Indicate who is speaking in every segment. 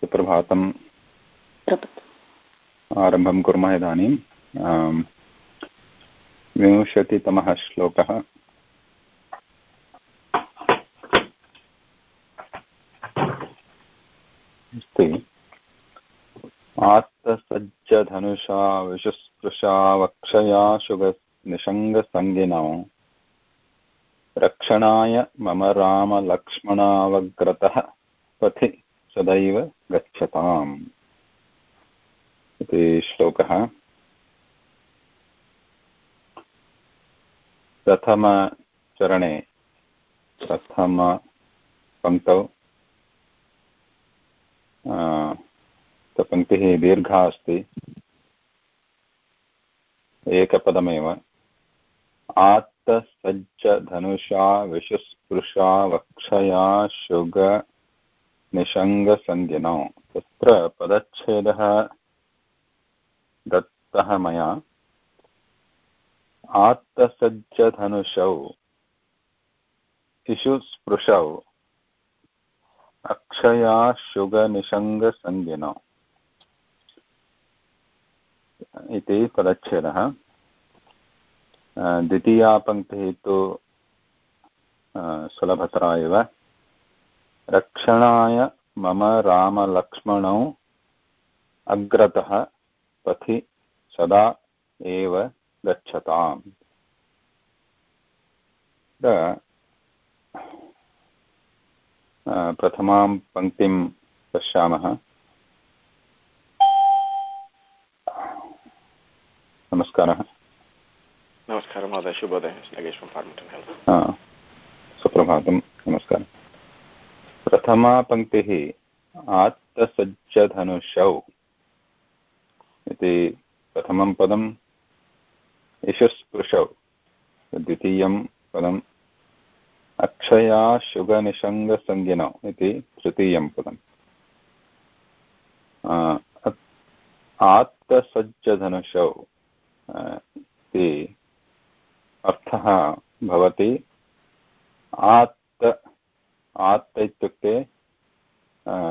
Speaker 1: सुप्रभातं आरम्भं कुर्मः इदानीं विंशतितमः श्लोकः। अस्ति। आत्तसज्जधनुषा विशुस्पृशा वक्षया शुभनिषङ्गसङ्गिनौ रक्षणाय मम रामलक्ष्मणावग्रतः पथि। सदैव गच्छताम्। इति श्लोकः। प्रथमचरणे प्रथमपङ्क्तौ पङ्क्तिः दीर्घा अस्ति। एकपदमेव आत्तसज्जधनुषा विशुस्पृशा वक्षया शुग निषङ्गसंज्ञनौ तत्र पदच्छेदः दत्तः मया। आत्तसज्जधनुषौ। शिशुस्पृशौ अक्षया शुगनिषङ्गसंज्ञनौ इति पदच्छेदः। द्वितीया पङ्क्तिः तु सुलभतरा एव। रक्षणाय मम रामलक्ष्मणौ अग्रतः पथि सदा एव गच्छताम्। प्रथमां पङ्क्तिं पश्यामः। नमस्कारः।
Speaker 2: नमस्कारः महोदय शुभोदय।
Speaker 1: सुप्रभातं। नमस्कारः। प्रथमा पङ्क्तिः आत्तसज्जधनुषौ। इति प्रथमं पदम् इषुस्पृशौ द्वितीयं पदम् अक्षया शुभनिषङ्गसंज्ञिनौ इति तृतीयं पदम्। आत्तसज्जधनुषौ इति अर्थः भवति आत्त आत्त इत्युक्ते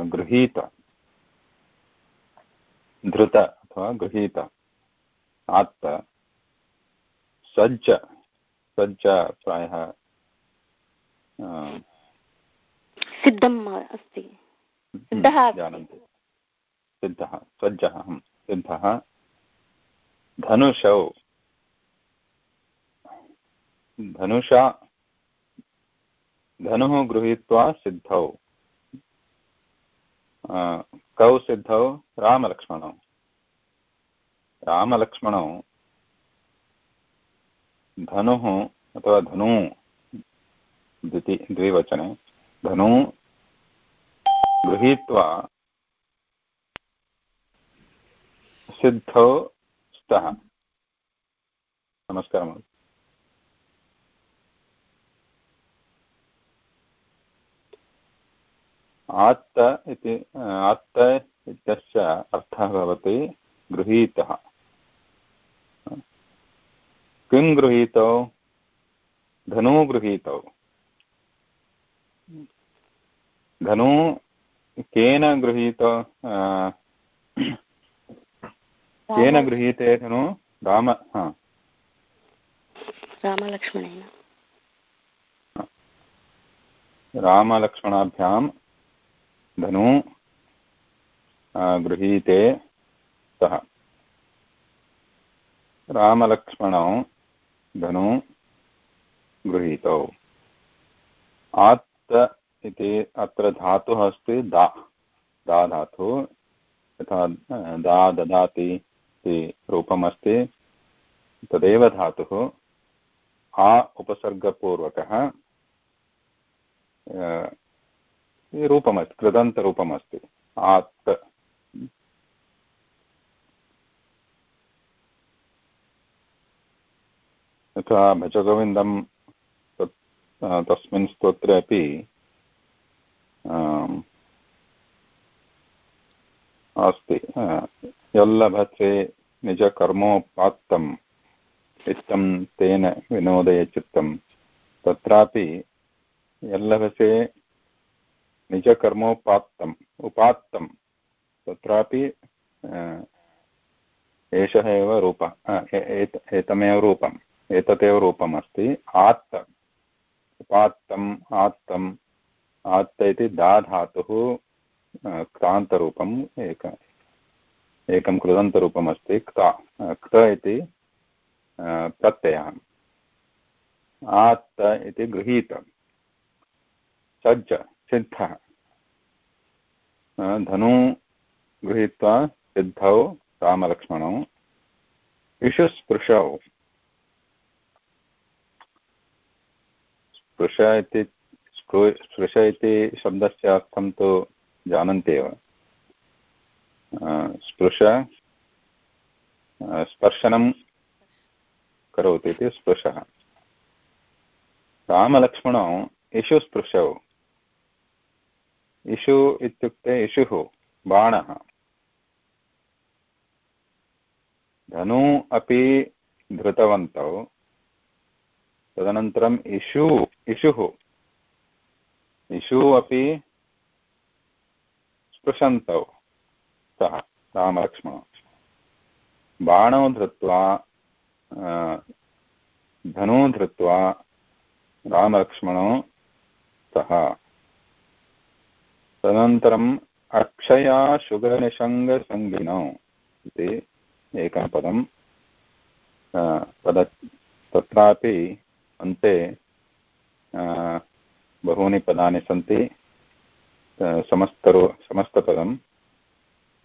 Speaker 1: गृहीत। धृत अथवा गृहीत। आत्त। सज्ज। सज्ज प्रायः
Speaker 3: सिद्धम् अस्ति।
Speaker 1: जानन्ति। सिद्धः सज्जः सिद्धः। धनुषौ। धनुषा धनुः गृहीत्वा सिद्धौ। कौ सिद्धौ? रामलक्ष्मणौ। रामलक्ष्मणौ धनुः अथवा धनु द्विति, द्विवचने, धनु गृहीत्वा सिद्धौ स्तः। नमस्कारः आत्त इति आत्त इत्यस्य अर्थः भवति गृहीतः। किं गृहीतौ? धनु गृहीतौ। धनु केन गृहीतौ? केन गृहीते धनु? राम हा।
Speaker 3: रामलक्ष्मणेन।
Speaker 1: रामलक्ष्मणाभ्यां धनु गृहीते स्तः रामलक्ष्मणौ धनु, गृहीतौ। आत्त इति अत्र धातुः अस्ति, दा। दा धातु, यथा दा ददाति इति रूपमस्ति। तदेव धातुः। आ, उपसर्गपूर्वकः रूपमस्ति, कृदन्तरूपमस्ति। आत्। यथा भजगोविन्दं तस्मिन् स्तोत्रे अपि अस्ति। यल्लभते निजकर्मोपात्तम्, इत्थं तेन विनोदय चित्तं तत्रापि यल्लभसे निजकर्मोपात्तम् उपात्तं तत्रापि एषः एव रूप एतमेव रूपम्, एतदेव रूपम् अस्ति आत्त। उपात्तम्, आत्तम्, आत्त इति दाधातुः क्तान्तरूपम्, एक, एकं कृदन्तरूपम् अस्ति क्ता क्त इति प्रत्ययः। आत्त इति गृहीत। सज्ज। सिद्धः। धनु गृहीत्वा सिद्धौ रामलक्ष्मणौ इषुस्पृशौ स्पृश इति स्पृश इति शब्दस्य अर्थं तु जानन्ति एव स्पृश स्पर्शनं करोति इति स्पृशः। रामलक्ष्मणौ इषु स्पृशौ इषु इत्युक्ते इषुः बाणः। धनु अपि धृतवन्तौ। तदनन्तरम् इषु इषुः इषु अपि स्पृशन्तौ, सः, रामलक्ष्मणौ। बाणौ धृत्वा धनु धृत्वा, रामलक्ष्मणौ स्तः तदनन्तरम् अक्षया शुगनिषङ्गसङ्गिनौ इति एकं पदं पद तत्रापि अन्ते बहूनि पदानि सन्ति समस्तरो, समस्तपदम्।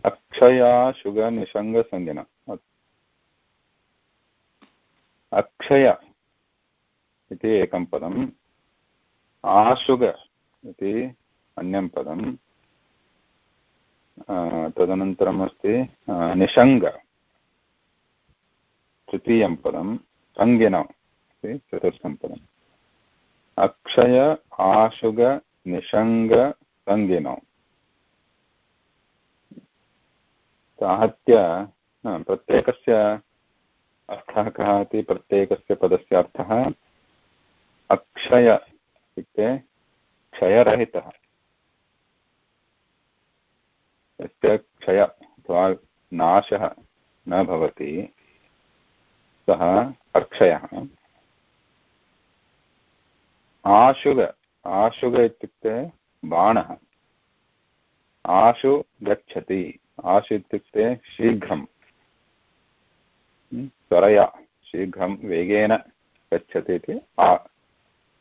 Speaker 1: अक्षया शुगनिषङ्गसंज्ञन अक्षय इति एकं पदम्। आशुग इति अन्यं पदं। तदनन्तरम् अस्ति निषङ्ग तृतीयं पदं सङ्गिनौ इति चतुर्थं पदम्। अक्षय, आशुग निषङ्ग सङ्गिनौ। आहत्य प्रत्येकस्य अर्थः कः इति, प्रत्येकस्य पदस्य अर्थः अक्षय इत्युक्ते क्षयरहितः। यस्य क्षय अथवा नाशः न भवति, सः अक्षयः आशुग आशुग इत्युक्ते बाणः। आशु गच्छति, आशु इत्युक्ते शीघ्रं। त्वरया शीघ्रं वेगेन गच्छति इति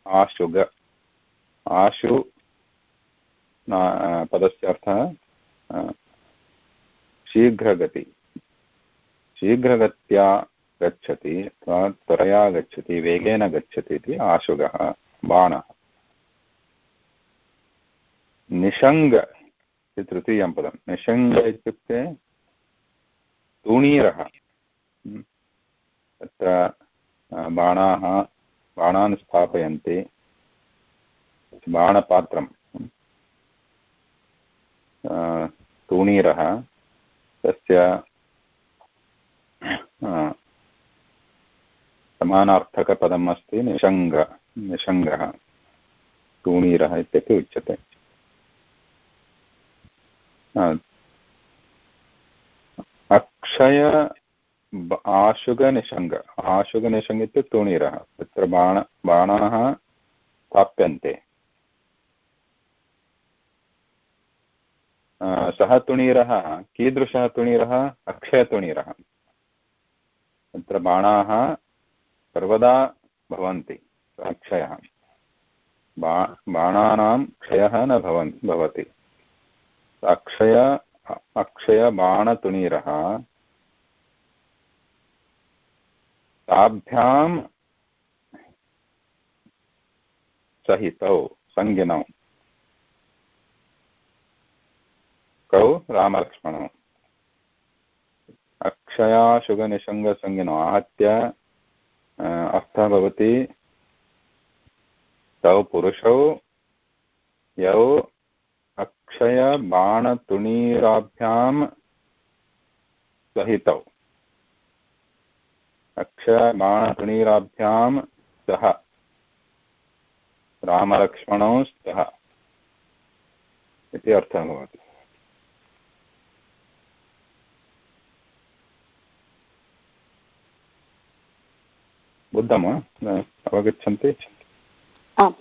Speaker 1: आशुग। आशु पदस्य अर्थः शीघ्रगति। शीघ्रगत्या गच्छति अथवा त्वरया गच्छति, वेगेन गच्छति इति आशुगः, बाणः। निषङ्ग इति तृतीयं पदं। निषङ्ग इत्युक्ते तूणीरः। तत्र बाणाः, बाणान् स्थापयन्ति। बाणपात्रं तूणीरः, तस्य समानार्थकपदम् अस्ति निषङ्ग निषङ्गः तूणीरः इत्यपि उच्यते। अक्षय आशुगनिषङ्ग आशुगनिषङ्ग इत्युक्ते तूणीरः, तत्र बाण, बाणाः स्थाप्यन्ते। सः तुणीरः, कीदृशः तुणीरः, अक्षयतुणीरः। तत्र बाणाः सर्वदा भवन्ति, अक्षयः। बा, बाणानां क्षयः न भवन्, भवति। अक्षय अक्षयबाणतुणीरः ताभ्यां सहितौ सङ्गिनौ कौ रामलक्ष्मणौ। अक्षयाशुगनिषङ्गसङ्गिनौ आहत्य अर्थः भवति तौ पुरुषौ यौ अक्षयबाणतुणीराभ्यां सहितौ। अक्षयबाणतुणीराभ्यां सह। रामलक्ष्मणौ स्तः इति अर्थः भवति। बुद्धं वा अवगच्छन्ति
Speaker 3: आम्।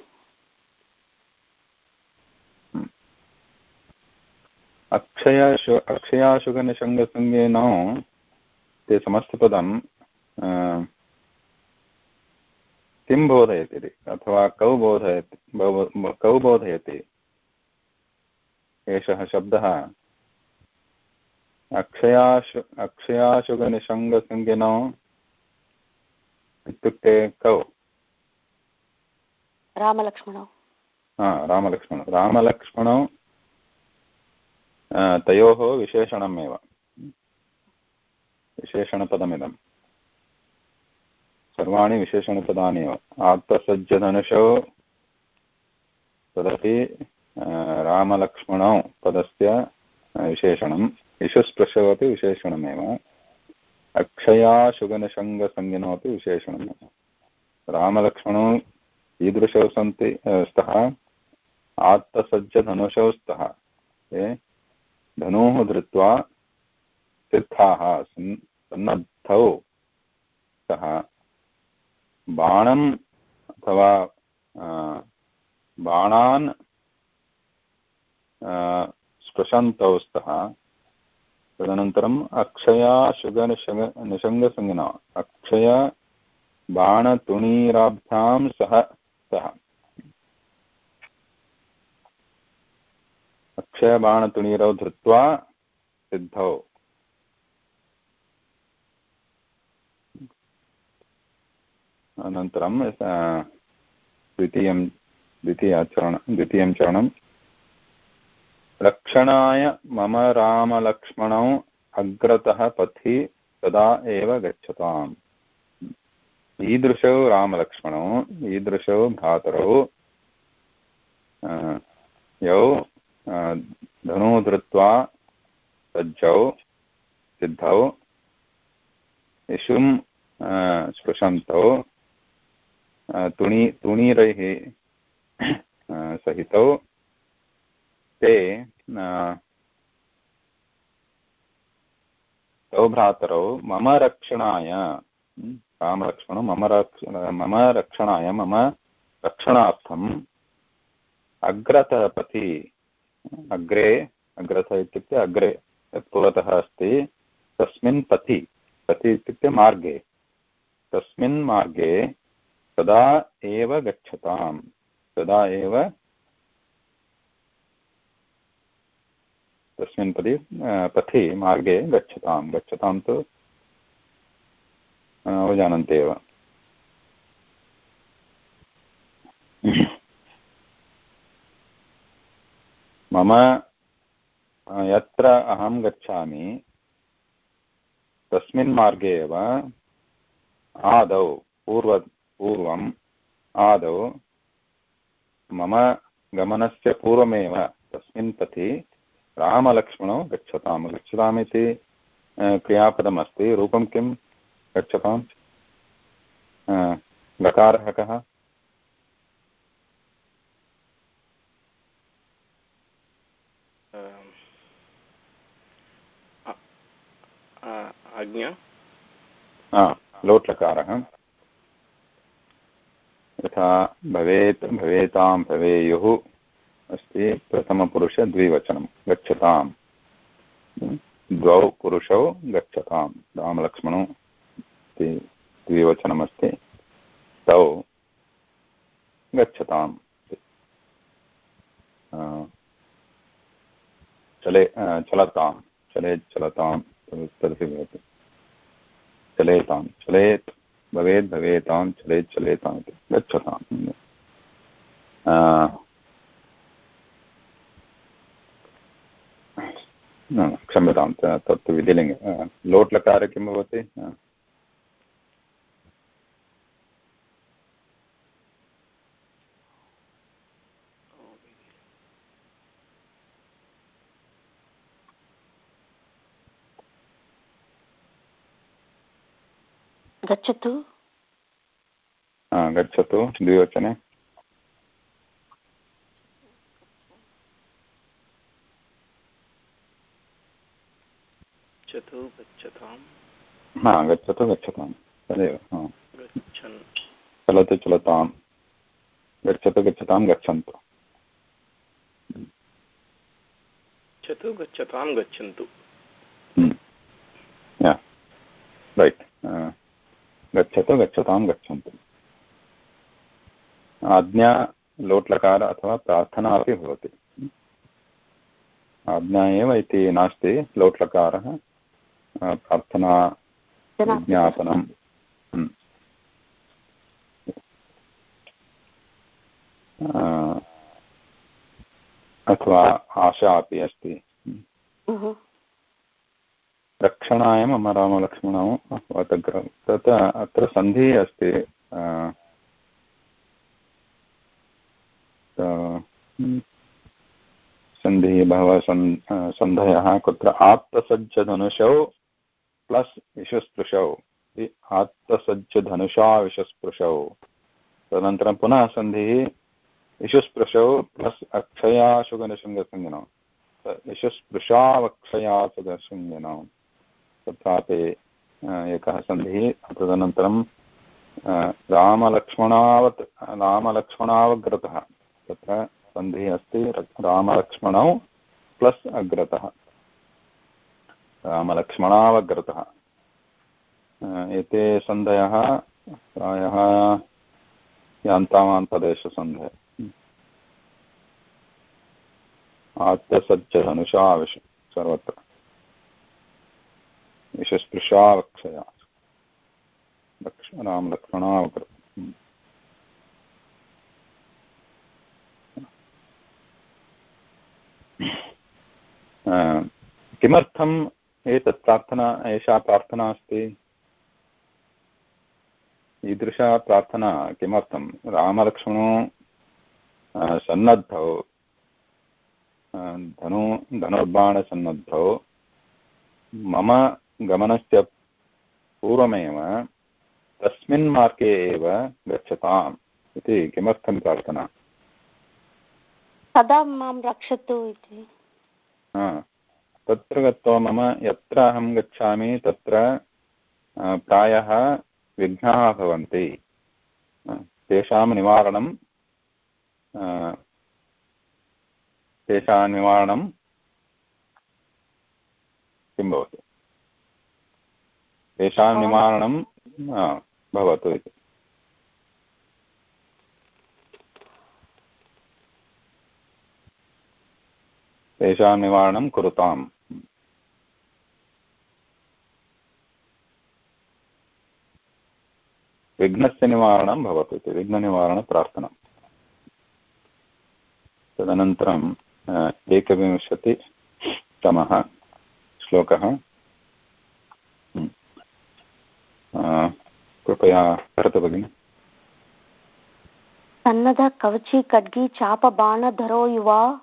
Speaker 1: अक्षयाशु अक्षयाशुगनिषङ्गसंज्ञेन ते समस्तपदं किं बोधयति अथवा कौ बोधयति कौ बोधयति? एषः शब्दः अक्षयाशु अक्षयाशुगनिषङ्गसंज्ञिनौ इत्युक्ते कौ?
Speaker 3: रामलक्ष्मणौ।
Speaker 1: हा रामलक्ष्मणौ। रामलक्ष्मणौ तयोः विशेषणमेव। विशेषणपदमिदं सर्वाणि विशेषणपदानि एव। आत्तसज्जधनुषौ तदपि रामलक्ष्मणौ पदस्य विशेषणम्। इषुस्पृशौ अपि विशेषणमेव। अक्षयाशुगनशङ्गसंज्ञनौ अपि विशेषणमेव रामलक्ष्मणौ ईदृशौ सन्ति स्तः। आत्तसज्जधनुषौ स्तः। ते धनुः धृत्वा सिद्धाः सन्नद्धौ स्तः। बाणम् अथवा बाणान् स्पृशन्तौ स्तः। तदनन्तरम् अक्षया शुगनिषङ्ग निषङ्गसंज्ञा अक्षय बाणतुणीराभ्यां सह स्तः अक्षयबाणतुणीरौ धृत्वा सिद्धौ। अनन्तरं द्वितीयं, द्वितीयचरण, द्वितीयं चरणं रक्षणाय मम रामलक्ष्मणौ अग्रतः पथि तदा एव गच्छताम्। ईदृशौ रामलक्ष्मणौ, ईदृशौ भ्रातरौ यौ धनु धृत्वा सज्जौ, सिद्धौ इषुं स्पृशन्तौ तुणी, तुणीरैः सहितौ ते तौ भ्रातरौ मम रक्षणाय रामलक्ष्मणौ मम रक्ष, मम रक्षणाय, मम रक्षणार्थम् अग्रतः अग्रे अग्रतः इत्युक्ते अग्रे, यत् पुरतः अस्ति, तस्मिन् पथि पथि इत्युक्ते मार्गे, तस्मिन् मार्गे तदा एव गच्छताम् तदा एव तस्मिन् पदि पथि, मार्गे गच्छतां गच्छतां तु अवजानन्ति एव। मम यत्र अहं गच्छामि, तस्मिन् मार्गे एव, आदौ, पूर्व, पूर्वम्, आदौ, मम गमनस्य पूर्वमेव तस्मिन् पथि रामलक्ष्मणौ गच्छतां गच्छतामिति क्रियापदमस्ति। रूपं किं? गच्छतां लकारः कः
Speaker 2: आज्ञा?
Speaker 1: लोट्लकारः यथा भवेत् भवेतां भवेयुः। अस्ति प्रथमपुरुषद्विवचनं गच्छतां द्वौ पुरुषौ गच्छतां रामलक्ष्मणौ इति द्विवचनमस्ति। तौ गच्छताम् चले चलतां चलेत् चलतां तदपि भवति। चलेतां चलेत्, भवेत् भवेतां चलेत् चलेताम् इति। गच्छतां क्षम्यतां तत् विधिलिङ्गे लोट् लकारे किं भवति
Speaker 3: गच्छतु।
Speaker 1: गच्छतु द्विवचने
Speaker 2: गच्छतु गच्छतां
Speaker 1: हा, गच्छतु, गच्छतां तदेव चलतु चलतां गच्छतु, गच्छतां गच्छन्तु
Speaker 2: गच्छतु गच्छतां गच्छन्तु
Speaker 1: रैट् गच्छतु गच्छतां गच्छन्तु आज्ञा लोट्लकार अथवा प्रार्थना अपि भवति। आज्ञा एव इति नास्ति, लोट्लकारः, प्रार्थना विज्ञापनं। अथवा आशा अपि अस्ति। रक्षणाय मम रामलक्ष्मणौ तत् अत्र सन्धिः अस्ति। सन्धिः बहवः सन् सन्धयः। कुत्र आत्तसज्जधनुषौ प्लस् विशस्पृशौ। आत्तसज्जधनुषा विशस्पृशौ। तदनन्तरं पुनः सन्धिः विशुस्पृशौ प्लस् अक्षयाशुगनशृङ्गसंज्ञनौ विशुस्पृशावक्षयाशुगसंज्ञनौ तत्रापि एकः सन्धिः। तदनन्तरं रामलक्ष्मणावत्, रामलक्ष्मणावग्रतः। तत्र सन्धिः अस्ति, रामलक्ष्मणौ प्लस् अग्रतः। रामलक्ष्मणावग्रतः एते सन्धयः प्रायः यान्तावान्तदेशसन्धयः आत्मसज्जधनुषाविश सर्वत्र। विशस्पृशावक्षया लक्ष्मणां लक्ष्मणावकृ किमर्थम् एतत् प्रार्थना एषा प्रार्थना अस्ति। ईदृशा प्रार्थना किमर्थं? रामलक्ष्मणो सन्नद्धौ। धनु धनुर्बाणसन्नद्धौ। मम गमनस्य पूर्वमेव तस्मिन् मार्गे एव गच्छताम् इति किमर्थं प्रार्थना?
Speaker 3: सदा माँ रक्षतु इति।
Speaker 1: तत्र गत्वा मम यत्र अहं गच्छामि तत्र प्रायः विघ्नाः भवन्ति। तेषां निवारणं तेषां निवारणं किं भवति? तेषां निवारणं भवतु इति। तेषां निवारणं कुरुताम्। विघ्नस्य निवारणं भवतु इति, विघ्ननिवारणप्रार्थना। तदनन्तरम् एकविंशतितमः श्लोकः। कृपया करोतु भगिनि।
Speaker 3: सन्नध कवची खड्गी चापबाणधरो युवा।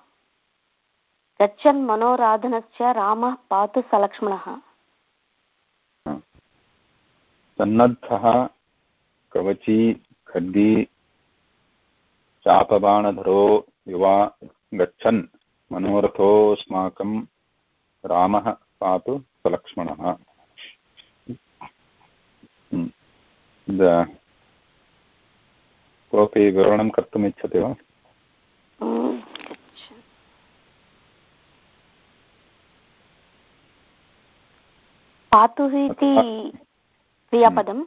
Speaker 3: गच्छन् मनोराधनस्य रामः पातु सलक्ष्मणः।
Speaker 1: सन्नद्धः, कवची, खड्गी, चापबाणधरो युवा गच्छन्। मनोरथोऽस्माकं रामः पातु सलक्ष्मणः। कोऽपि विवरणं कर्तुम् वा?
Speaker 3: पातुः इति क्रियापदम्।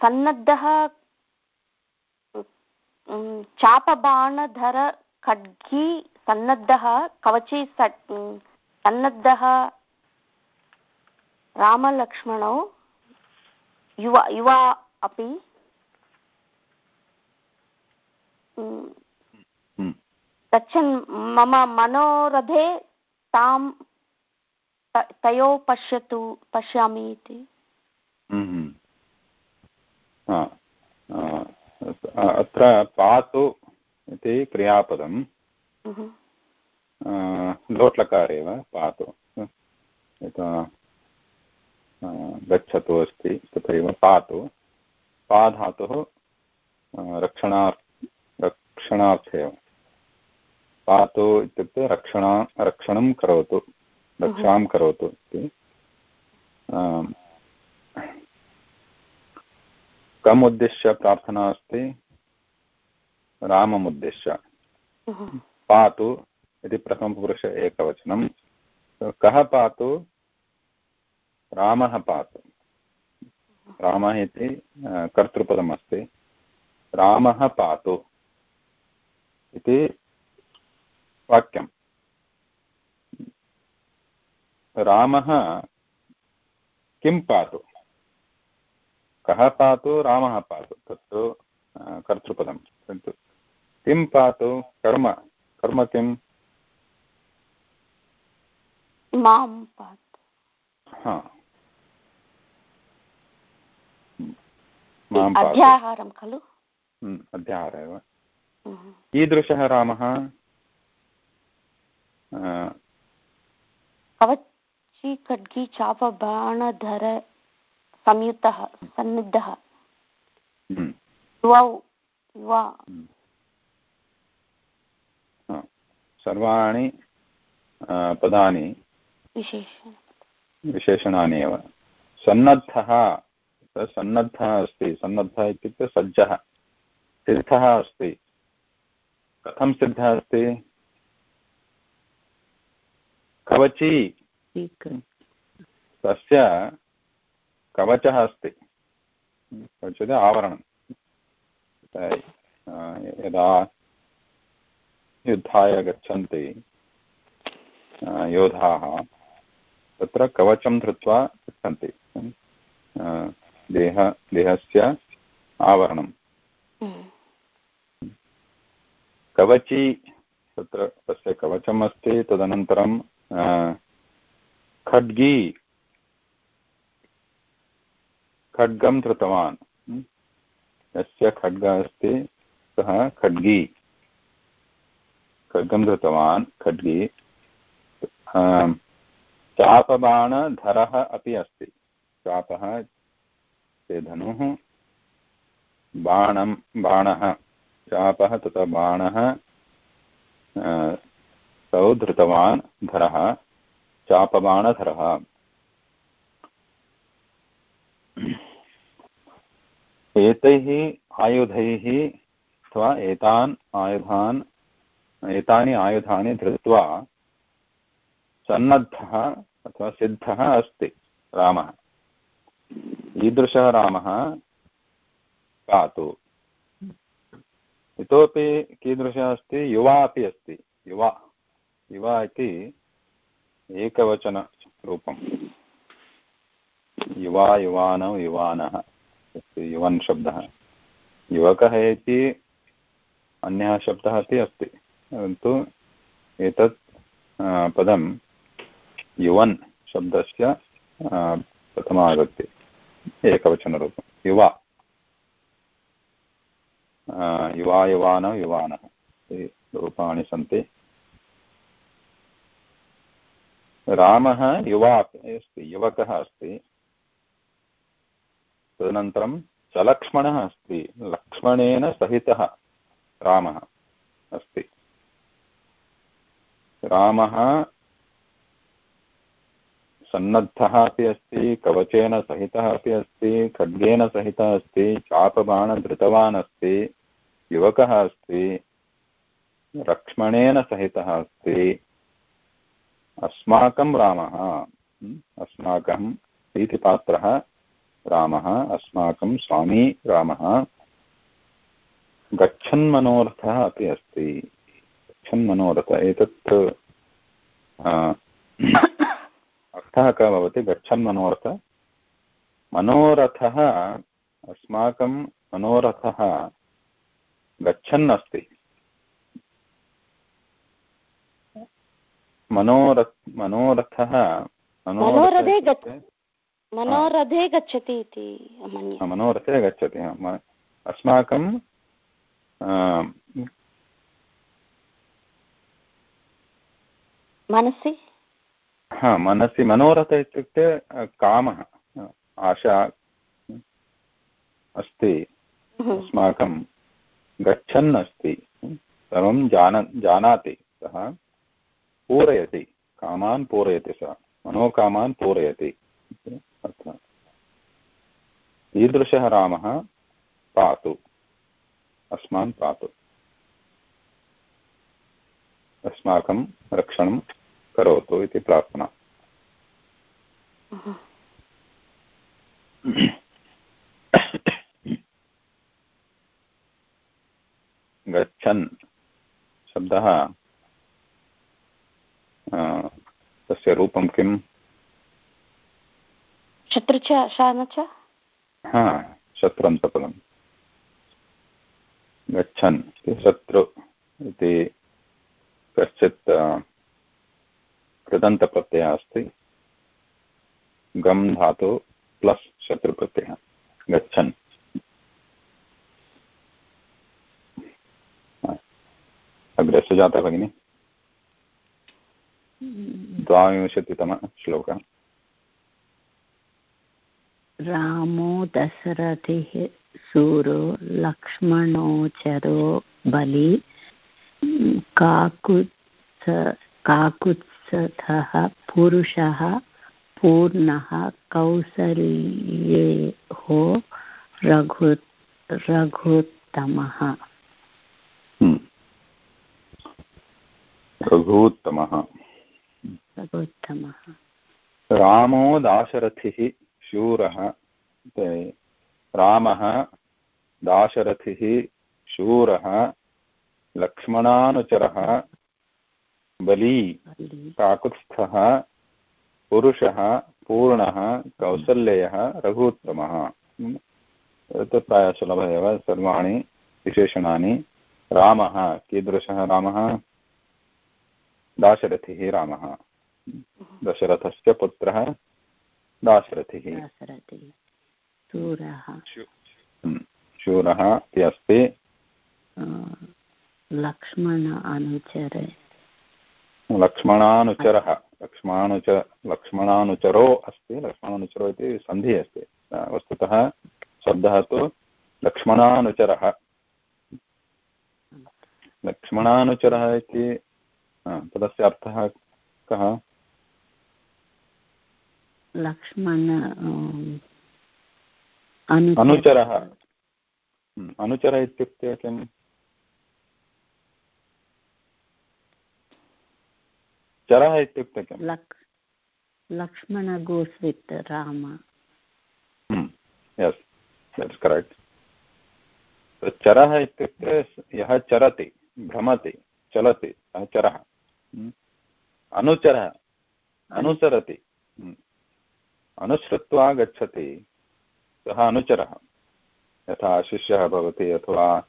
Speaker 3: सन्नद्धः चापबाणधर खड्गी सन्नद्धः कवची सन्नद्धः रामलक्ष्मणौ युवा युवा अपि गच्छन् मम मनोरथे तां तयोः पश्यतु पश्यामि इति।
Speaker 1: अत्र पातु इति क्रियापदं लोट्लकारे एव पातु। गच्छतु अस्ति तथैव पातु। पाधातुः रक्षणार्थ रक्षणार्थे एव पातु इत्युक्ते रक्षणा रक्षणं करोतु रक्षां करोतु इति। कम् उद्दिश्य प्रार्थना अस्ति राममुद्दिश्य। पातु इति प्रथमपुरुष एकवचनं। कः पातु? रामः पातु। रामः इति कर्तृपदमस्ति। रामः पातु इति वाक्यं रामः किं पातु? कः पातु? रामः पातु। तत्तु कर्तृपदं। किन्तु किं पातु? कर्म। कर्म किम्
Speaker 3: माँ
Speaker 1: हा।
Speaker 3: अध्याहारं खलु?
Speaker 1: अध्याहार एव। कीदृशः रामः?
Speaker 3: कवची खड्गी चापबाणधर संयुक्तः सन्निद्धः। युवौ युवा।
Speaker 1: सर्वाणि पदानि विशेषणानि एव। सन्नद्धः सन्नद्धः अस्ति। सन्नद्धः इत्युक्ते सज्जः। सिद्धः अस्ति। कथं सिद्धः अस्ति? कवची। तस्य कवचः अस्ति। कवचते आवरणं यदा युद्धाय गच्छन्ति योधाः तत्र कवचं धृत्वा गच्छन्ति देह देहस्य आवरणं कवची तत्र तस्य कवचम् अस्ति तदनन्तरं खड्गी। खड्गं धृतवान् यस्य खड्गः अस्ति, सः खड्गी। खड्गं धृतवान् खड्गी। चापबाणधरः अपि अस्ति। चापः, ते धनुः, बाणं, बाणः। चापः तथा बाणः तौ धृतवान् धरः चापबाणधरः एतैः आयुधैः अथवा एतान् आयुधान्, एतानि आयुधानि धृत्वा सन्नद्धः अथवा सिद्धः अस्ति, रामः। ईदृशः रामः पातु। इतोपि कीदृशः अस्ति? युवा अपि अस्ति। युवा। युवा इति एकवचनरूपं युवा युवानौ युवानः युवन् शब्दः। युवकः इति अन्यः शब्दः अपि अस्ति, परन्तु एतत् पदं युवन् शब्दस्य प्रथमागत्य एकवचनरूपं युवा। युवा युवानौ युवानः रूपाणि सन्ति। रामः युवा अस्ति, युवकः अस्ति। तदनन्तरं सलक्ष्मणः अस्ति, लक्ष्मणेन सहितः रामः अस्ति। रामः सन्नद्धः अपि अस्ति, कवचेन सहितः अपि अस्ति, खड्गेन सहितः अस्ति चापबाणधृतवान् अस्ति, युवकः अस्ति, लक्ष्मणेन सहितः अस्ति। अस्माकं रामः। अस्माकं प्रीतिपात्रः रामः, अस्माकं स्वामी रामः। गच्छन्मनोरथः अपि अस्ति। गच्छन्मनोरथ, एतत् अर्थः कः भवति? गच्छन् मनोरथ मनोरथः अस्माकं मनोरथः गच्छन् अस्ति मनोरथ मनोरथः
Speaker 3: मनोरथे मनोरथे गच्छति इति
Speaker 1: मनोरथे गच्छति अस्माकं
Speaker 3: मनसि?
Speaker 1: हा मनसि मनोरथ इत्युक्ते कामः आशा अस्ति अस्माकं गच्छन् अस्ति सर्वं जान जानाति सः। पूरयति। कामान् पूरयति सः। मनोकामान् पूरयति। अत्र। ईदृशः रामः पातु। अस्मान् पातु। अस्माकं रक्षणं करोतु इति प्रार्थना। गच्छन्। शब्दः तस्य रूपं किम्?
Speaker 3: शत्रु च शान च?
Speaker 1: हा शत्रं सफलं गच्छन् शत्रु इति कश्चित् कृदन्तप्रत्ययः अस्ति। गम् धातु प्लस् शत्रुप्रत्ययः। गच्छन्। अग्रे सुजाता भगिनि। द्वाविंशतितमः श्लोकः
Speaker 4: रामो दशरथिः सूरो लक्ष्मणोचरो बलि। काकुत्स काकुत्सतः पुरुषः पूर्णः कौसल्येः रघु रघुत्तमः।
Speaker 1: हम्म। रघूत्तमः।
Speaker 4: रघुत्तमः
Speaker 1: रामो दाशरथिः शूरः रामः दाशरथिः शूरः लक्ष्मणानुचरः बली काकुत्स्थः पुरुषः पूर्णः कौसल्यः रघुत्तमः। तत् प्रायः सुलभः एव सर्वाणि विशेषणानि। रामः कीदृशः रामः? दाशरथिः रामः। दशरथस्य पुत्रः दाशरथिः
Speaker 4: शूरः।
Speaker 1: शूरः इति अस्ति।
Speaker 4: लक्ष्मण अनुचरे।
Speaker 1: लक्ष्मणानुचरः। लक्ष्मणानुचर लक्ष्मणानुचरो अस्ति। लक्ष्मणानुचरो इति सन्धिः अस्ति। वस्तुतः शब्दः तु लक्ष्मणानुचरः। लक्ष्मणानुचरः इति तदस्य अर्थः कः?
Speaker 4: लक्ष्मण
Speaker 1: अनुचरः। अनुचरः। इत्युक्ते किम्? चरः इत्युक्ते किम्?
Speaker 4: Lakshman goes with Ram
Speaker 1: yes that's correct चरः इत्युक्ते यः चरति भ्रमति चलति सः चरः अनुचरः अनुसरति। अनुसृत्वा गच्छति। सः अनुचरः। यथा शिष्यः भवति अथवा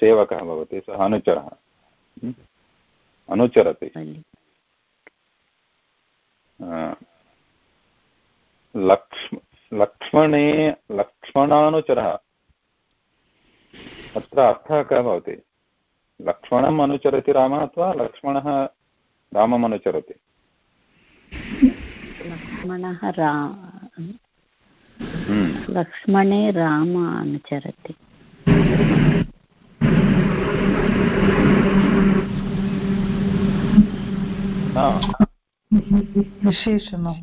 Speaker 1: सेवकः भवति सः अनुचरः। अनुचरति। लक्ष्म लक्ष्मणे लक्ष्मणानुचरः। अत्र अर्थः कः भवति? लक्ष्मणम् अनुचरति रामः अथवा लक्ष्मणः रामम् अनुचरति?
Speaker 4: लक्ष्मणः रा लक्ष्मणे राम अनुचरति
Speaker 5: विशेषणं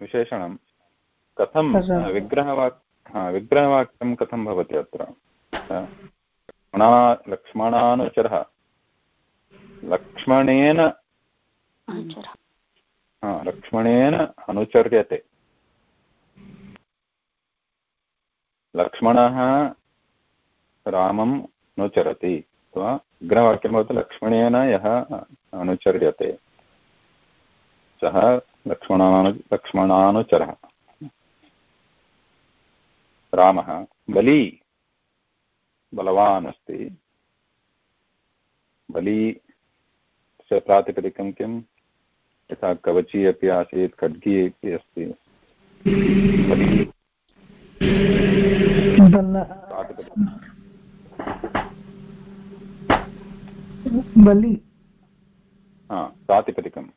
Speaker 1: विशेषणं कथं विग्रहवाक् विग्रहवाक्यं कथं भवति अत्र लक्ष्मणानुचरः लक्ष्मणेन लक्ष्मणेन अनुचर्यते। लक्ष्मणः रामम् अनुचरति, अथवा विग्रहवाक्यं भवति, लक्ष्मणेन यः अनुचर्यते। सः लक्ष्मणानु, लक्ष्मणानुचरः। रामः बली, बलवान् अस्ति। बली प्रातिपदिकं किं यथा कवची अपि आसीत् खड्गी अपि अस्ति। हा प्रातिपदिकम्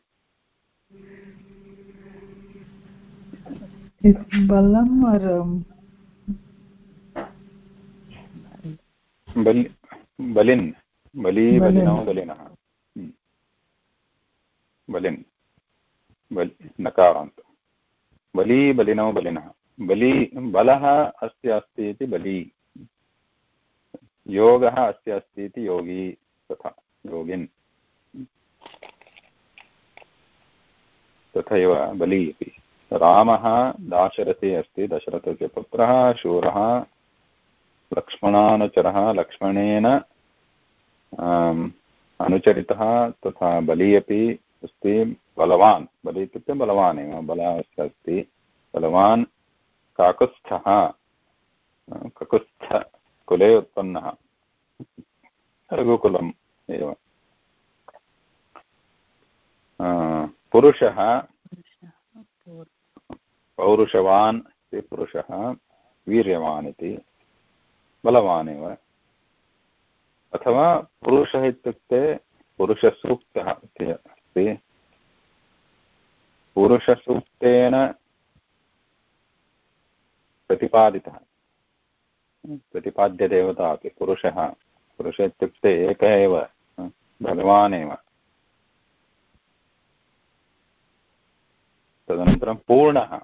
Speaker 5: बलम् और
Speaker 1: बलि बलिन्। बली बलिनौ बलिनः। बलिन्। बलि नकारान्त। बली बलिनौ बलिनः। बली बलः अस्य अस्ति इति बली। योगः अस्य अस्ति इति योगी तथा, योगिन्। तथैव बली इति। रामः दाशरथी अस्ति, दशरथस्य पुत्रः, शूरः, लक्ष्मणानुचरः, लक्ष्मणेन अनुचरितः तथा बली अपि। अस्ति बलवान्, बलि इत्युक्ते बलवान् एव, बलः अस्ति बलवान् काकुत्स्थः ककुत्स्थकुले उत्पन्नः। रघुकुलम् एव। पुरुषः। पौरुषवान् इति पुरुषः, वीर्यवान् इति। बलवान् एव। अथवा पुरुषः इत्युक्ते पुरुषसूक्तः इति। अस्ति। पुरुषसूक्तेन प्रतिपादितः। प्रतिपाद्यदेवता अपि पुरुषः। पुरुष इत्युक्ते एक एव भगवान् एव। तदनन्तरं पूर्णः।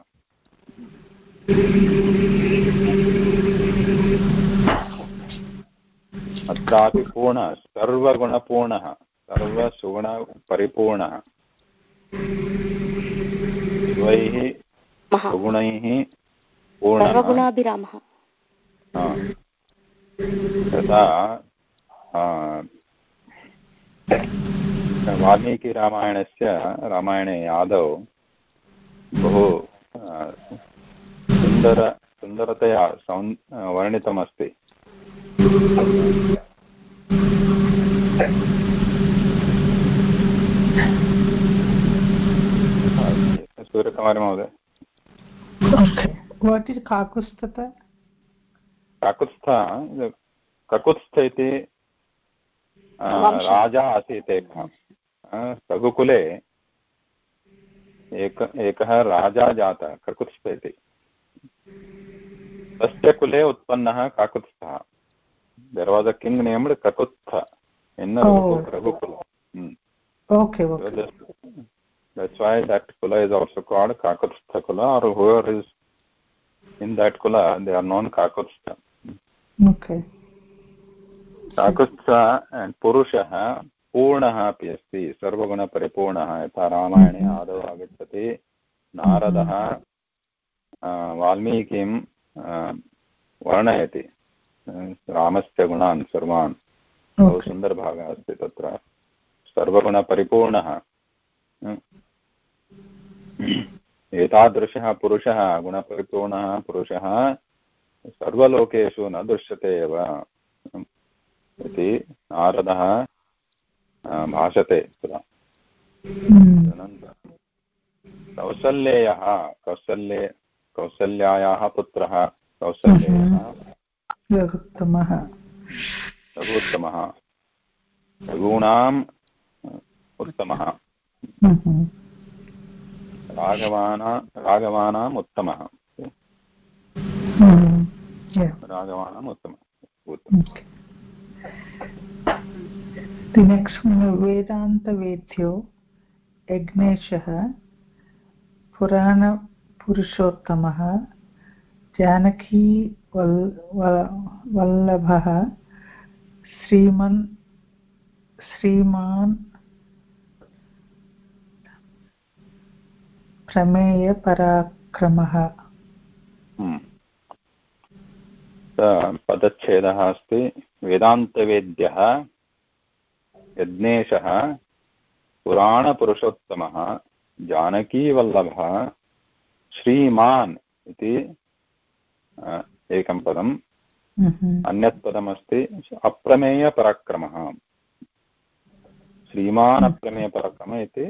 Speaker 1: अत्रापि पूर्णः, सर्वगुणपूर्णः। सर्वसुगुणपरिपूर्णः द्वैः सुगुणैः पूर्णः। तथा वाल्मीकिरामायणस्य रामायणे आदौ बहु सुन्दर सुन्दरतया सौन् वर्णितमस्ति। सूर्यकुमारी महोदय
Speaker 5: वाट् इस् काकुत्स्थता
Speaker 1: काकुत्स्थ ककुत्स्थ इति राजा आसीत् एकः. रघुकुले एक एकः राजा जातः ककुत्स्थ इति. तस्य कुले उत्पन्नः काकुत्स्थः there was a king named Kakutstha in Raghukul
Speaker 5: okay.
Speaker 1: That's why that kula is also called Kakutstha kula or whoever is in that kula, they are known Kakutstha.
Speaker 5: Okay.
Speaker 1: Kakutstha and Purushah पूर्णः अपि अस्ति सर्वगुणपरिपूर्णः यथा रामायणे आदौ आगच्छति नारदः वाल्मीकिं वर्णयति रामस्य गुणान् सर्वान् बहु सुन्दरभागः अस्ति तत्र सर्वगुणपरिपूर्णः एतादृशः पुरुषः गुणपरिपूर्णः पुरुषः सर्वलोकेषु न दृश्यते एव। इति नारदः भाषते तदा कौसल्येयः कौसल्ये कौसल्यायाः पुत्रः कौसल्येयः।
Speaker 5: रघुत्तमः
Speaker 1: रघुत्तमः रघूणाम् उत्तमः। राघवानाम् उत्तमः राघवानाम् उत्तमः
Speaker 5: दिनक्ष्मण वेदान्तवेद्यो जानकी वल्लभः श्रीमन् श्रीमान् प्रमेयपराक्रमः
Speaker 1: पदच्छेदः अस्ति। वेदान्तवेद्यः यज्ञेशः पुराणपुरुषोत्तमः जानकीवल्लभः श्रीमान् इति एकं पदम्। अन्यत् पदमस्ति अप्रमेयपराक्रमः। श्रीमान् अप्रमेयपराक्रमः इति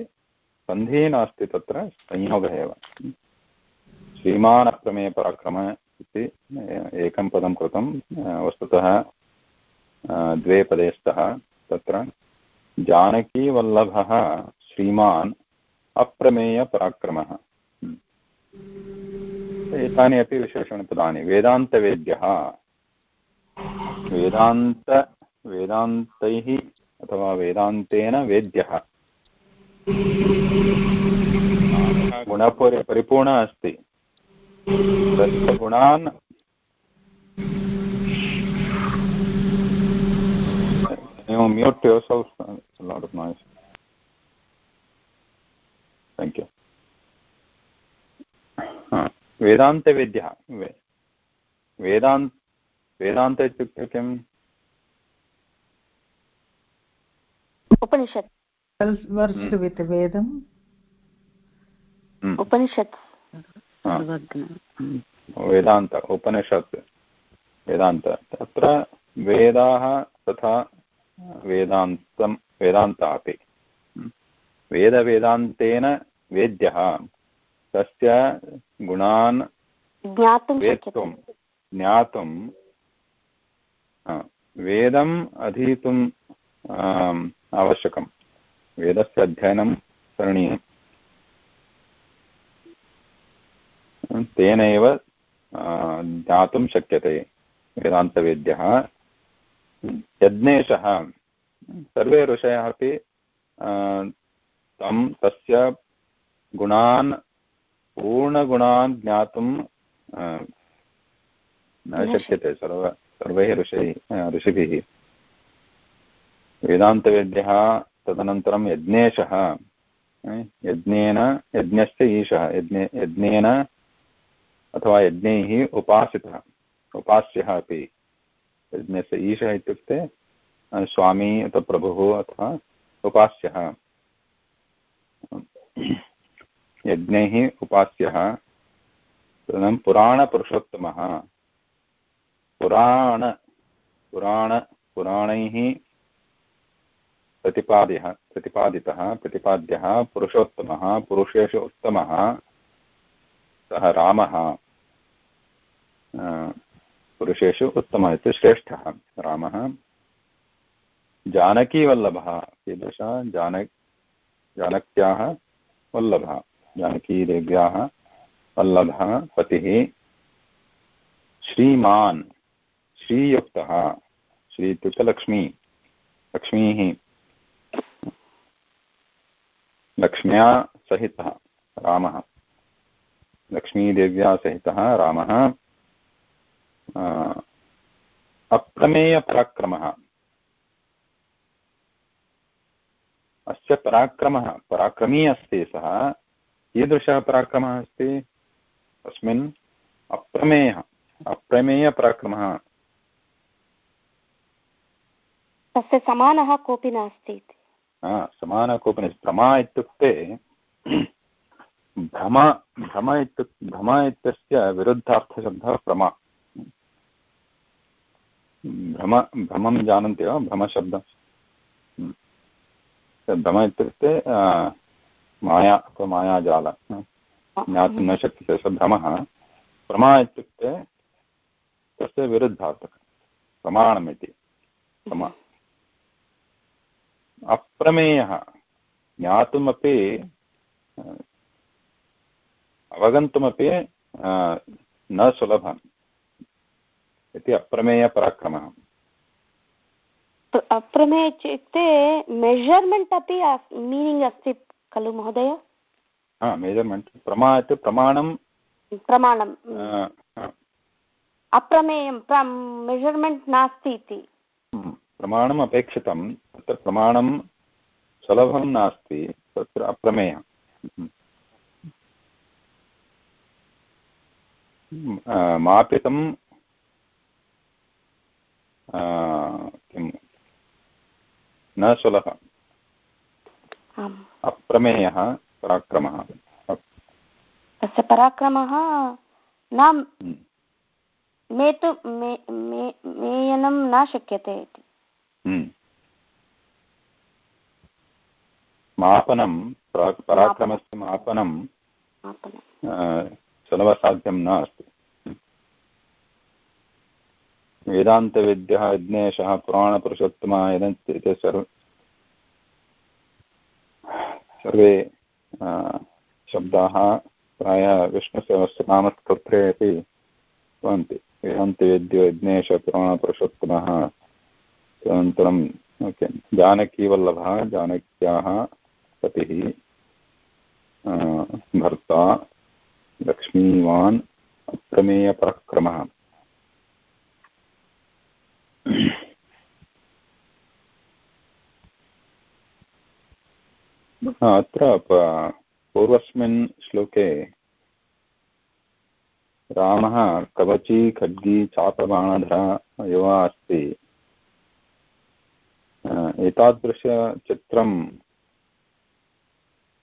Speaker 1: सन्धिः नास्ति तत्र, संयोगः एव। श्रीमान् अप्रमेयपराक्रमः इति एकं पदं कृतं, वस्तुतः द्वे पदे स्तः तत्र, जानकीवल्लभः श्रीमान् अप्रमेयपराक्रमः एतानि अपि विशेषणपदानि। वेदान्तवेद्यः। वेदान्त, वेदान्तैः अथवा वेदान्तेन वेद्यः। गुणपरि परिपूर्णः अस्ति। गुणान् You. mute yourself, it's a Vedanta Vedanta इत्युक्ते किम्?
Speaker 3: उपनिषत्।
Speaker 5: Versed with Vedam.
Speaker 3: उपनिषत्।
Speaker 1: वेदान्त उपनिषत् वेदान्त। तत्र वेदाः तथा वेदान्तं वेदान्ता अपि वेदवेदान्तेन वेद्यः। तस्य गुणान्
Speaker 3: ज्ञातुं
Speaker 1: वेत्तुं ज्ञातुं वेदम् अधीतुम् आवश्यकं वेदस्य अध्ययनं करणीयम्। तेनैव ज्ञातुं शक्यते वेदान्तवेद्यः। यज्ञेशः सर्वे ऋषयः अपि तं तस्य गुणान् पूर्णगुणान् ज्ञातुं न शक्यते सर्व सर्वैः ऋषैः ऋषिभिः। वेदान्तवेद्यः तदनन्तरं यज्ञेशः यज्ञेन, यज्ञस्य ईशः, यज्ञे, यज्ञेन अथवा यज्ञैः उपासितः, उपास्यः अपि। यज्ञस्य ईशः इत्युक्ते स्वामी अथवा प्रभुः अथवा उपास्यः। यज्ञैः उपास्यः। तदनं पुराणपुरुषोत्तमः। पुराण पुराण, पुराणैः प्रतिपाद्यः प्रतिपादितः, प्रतिपाद्यः, पुरुषोत्तमः, पुरुषेषु उत्तमः, सः रामः पुरुषेषु उत्तमः इति श्रेष्ठः, रामः। जानकीवल्लभः, कीदृशः? जान, जानक्याः वल्लभः, जानकीदेव्याः वल्लभः, पतिः। श्रीमान्, श्रीयुक्तः श्री इत्युक्ते लक्ष्मी लक्ष्मीः। लक्ष्म्या सहितः, रामः। लक्ष्मीदेव्या सहितः, रामः। अप्रमेयपराक्रमः। अस्य पराक्रमः, पराक्रमी अस्ति सः। कीदृशः पराक्रमः अस्ति? अस्मिन् अप्रमेयः, अप्रमेयपराक्रमः।
Speaker 3: तस्य समानः कोऽपि नास्ति इति।
Speaker 1: समानः कोऽपि नास्ति प्रमा इत्युक्ते, भ्रम भ्रम इत्युक्, भ्रम इत्यस्य विरुद्धार्थशब्दः प्रमा। भ्रम, भ्रमं जानन्ति वा? भ्रमशब्दं। भ्रम इत्युक्ते माया, अथवा मायाजाल। ज्ञातुं न शक्यते स भ्रमः। प्रमा इत्युक्ते, तस्य विरुद्धार्थकं प्रमाणमिति। प्रमा। अप्रमेयः। ज्ञातुमपि अवगन्तुमपि न सुलभम् इति अप्रमेयपराक्रमः।
Speaker 3: अप्रमेय इत्युक्ते मेजर्मेण्ट् अपि मीनिङ्ग् अस्ति खलु महोदय?
Speaker 1: हा मेजर्मेण्ट् प्रमा इति प्रमाणं
Speaker 3: प्रमाणम् अप्रमेयं मेजर्मेण्ट् नास्ति इति।
Speaker 1: प्रमाणम् अपेक्षितं तत्र प्रमाणं सुलभं नास्ति तत्र अप्रमेयः। मापितं किं? न सुलभम्। अप्रमेयः पराक्रमः।
Speaker 3: तस्य पराक्रमः न मेतु मे मेयनं न शक्यते इति।
Speaker 1: मापनं पराक्रमस्य मापनं सुलभसाध्यं न अस्ति वेदान्तविद्यः यज्ञेशः पुराणपुरुषोत्तमः एते सर्व सर्वे शब्दाः प्रायः विष्णुसहस्रनामस्तोत्रे अपि भवन्ति। वेदान्तवेद्यो यज्ञेश पुराणपुरुषोत्तमः। तदनन्तरं जानकीवल्लभः, जानक्याः पतिः भर्ता, लक्ष्मीवान् अप्रमेयपराक्रमः अत्र पूर्वस्मिन् श्लोके रामः कवची खड्गी चापबाणधरा युवा अस्ति। एतादृशचित्रं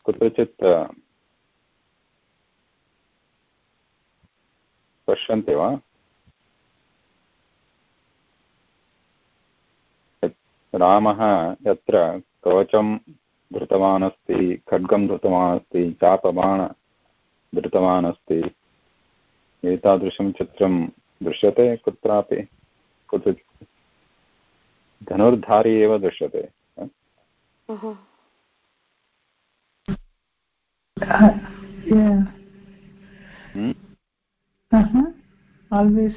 Speaker 1: कुत्रचित् पश्यन्ति वा? रामः यत्र कवचं धृतवान् अस्ति खड्गं धृतवान् अस्ति चापबाण धृतवान् अस्ति एतादृशं चित्रं दृश्यते कुत्रापि? कुत्रचित् धनुर्धारी एव दृश्यते. Hmm?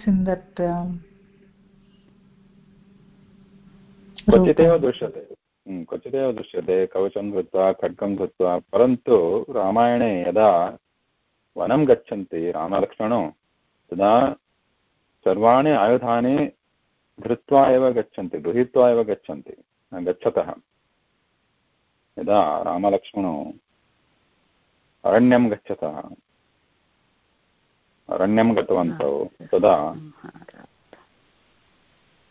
Speaker 5: In that. Um,
Speaker 1: क्वचिदेव दृश्यते हम्म, क्वचिदेव दृश्यते कवचं धृत्वा खड्गं धृत्वा परन्तु रामायणे यदा वनं गच्छन्ति रामलक्ष्मणौ तदा सर्वाणि आयुधानि धृत्वा एव गच्छन्ति गृहीत्वा एव गच्छन्ति गच्छतः। यदा रामलक्ष्मणौ अरण्यं गच्छतः, अरण्यं गतवन्तौ, तदा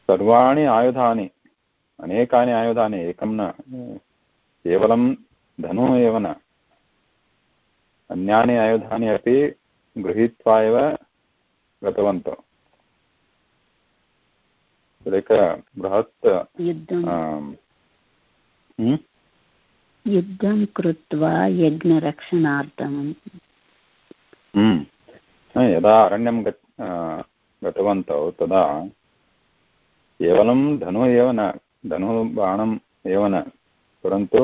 Speaker 1: सर्वाणि आयुधानि, अनेकानि आयुधानि, एकं न, केवलं धनुः एव न, अन्यानि आयुधानि अपि गृहीत्वा एव गतवन्तौ। तदेक बृहत्
Speaker 4: युद्धं
Speaker 1: हम्म?
Speaker 4: कृत्वा यज्ञरक्षणार्थं
Speaker 1: हम्म। यदा अरण्यं गतवन्तौ तदा केवलं धनुः एव न धनुः बाणम् एव न परन्तु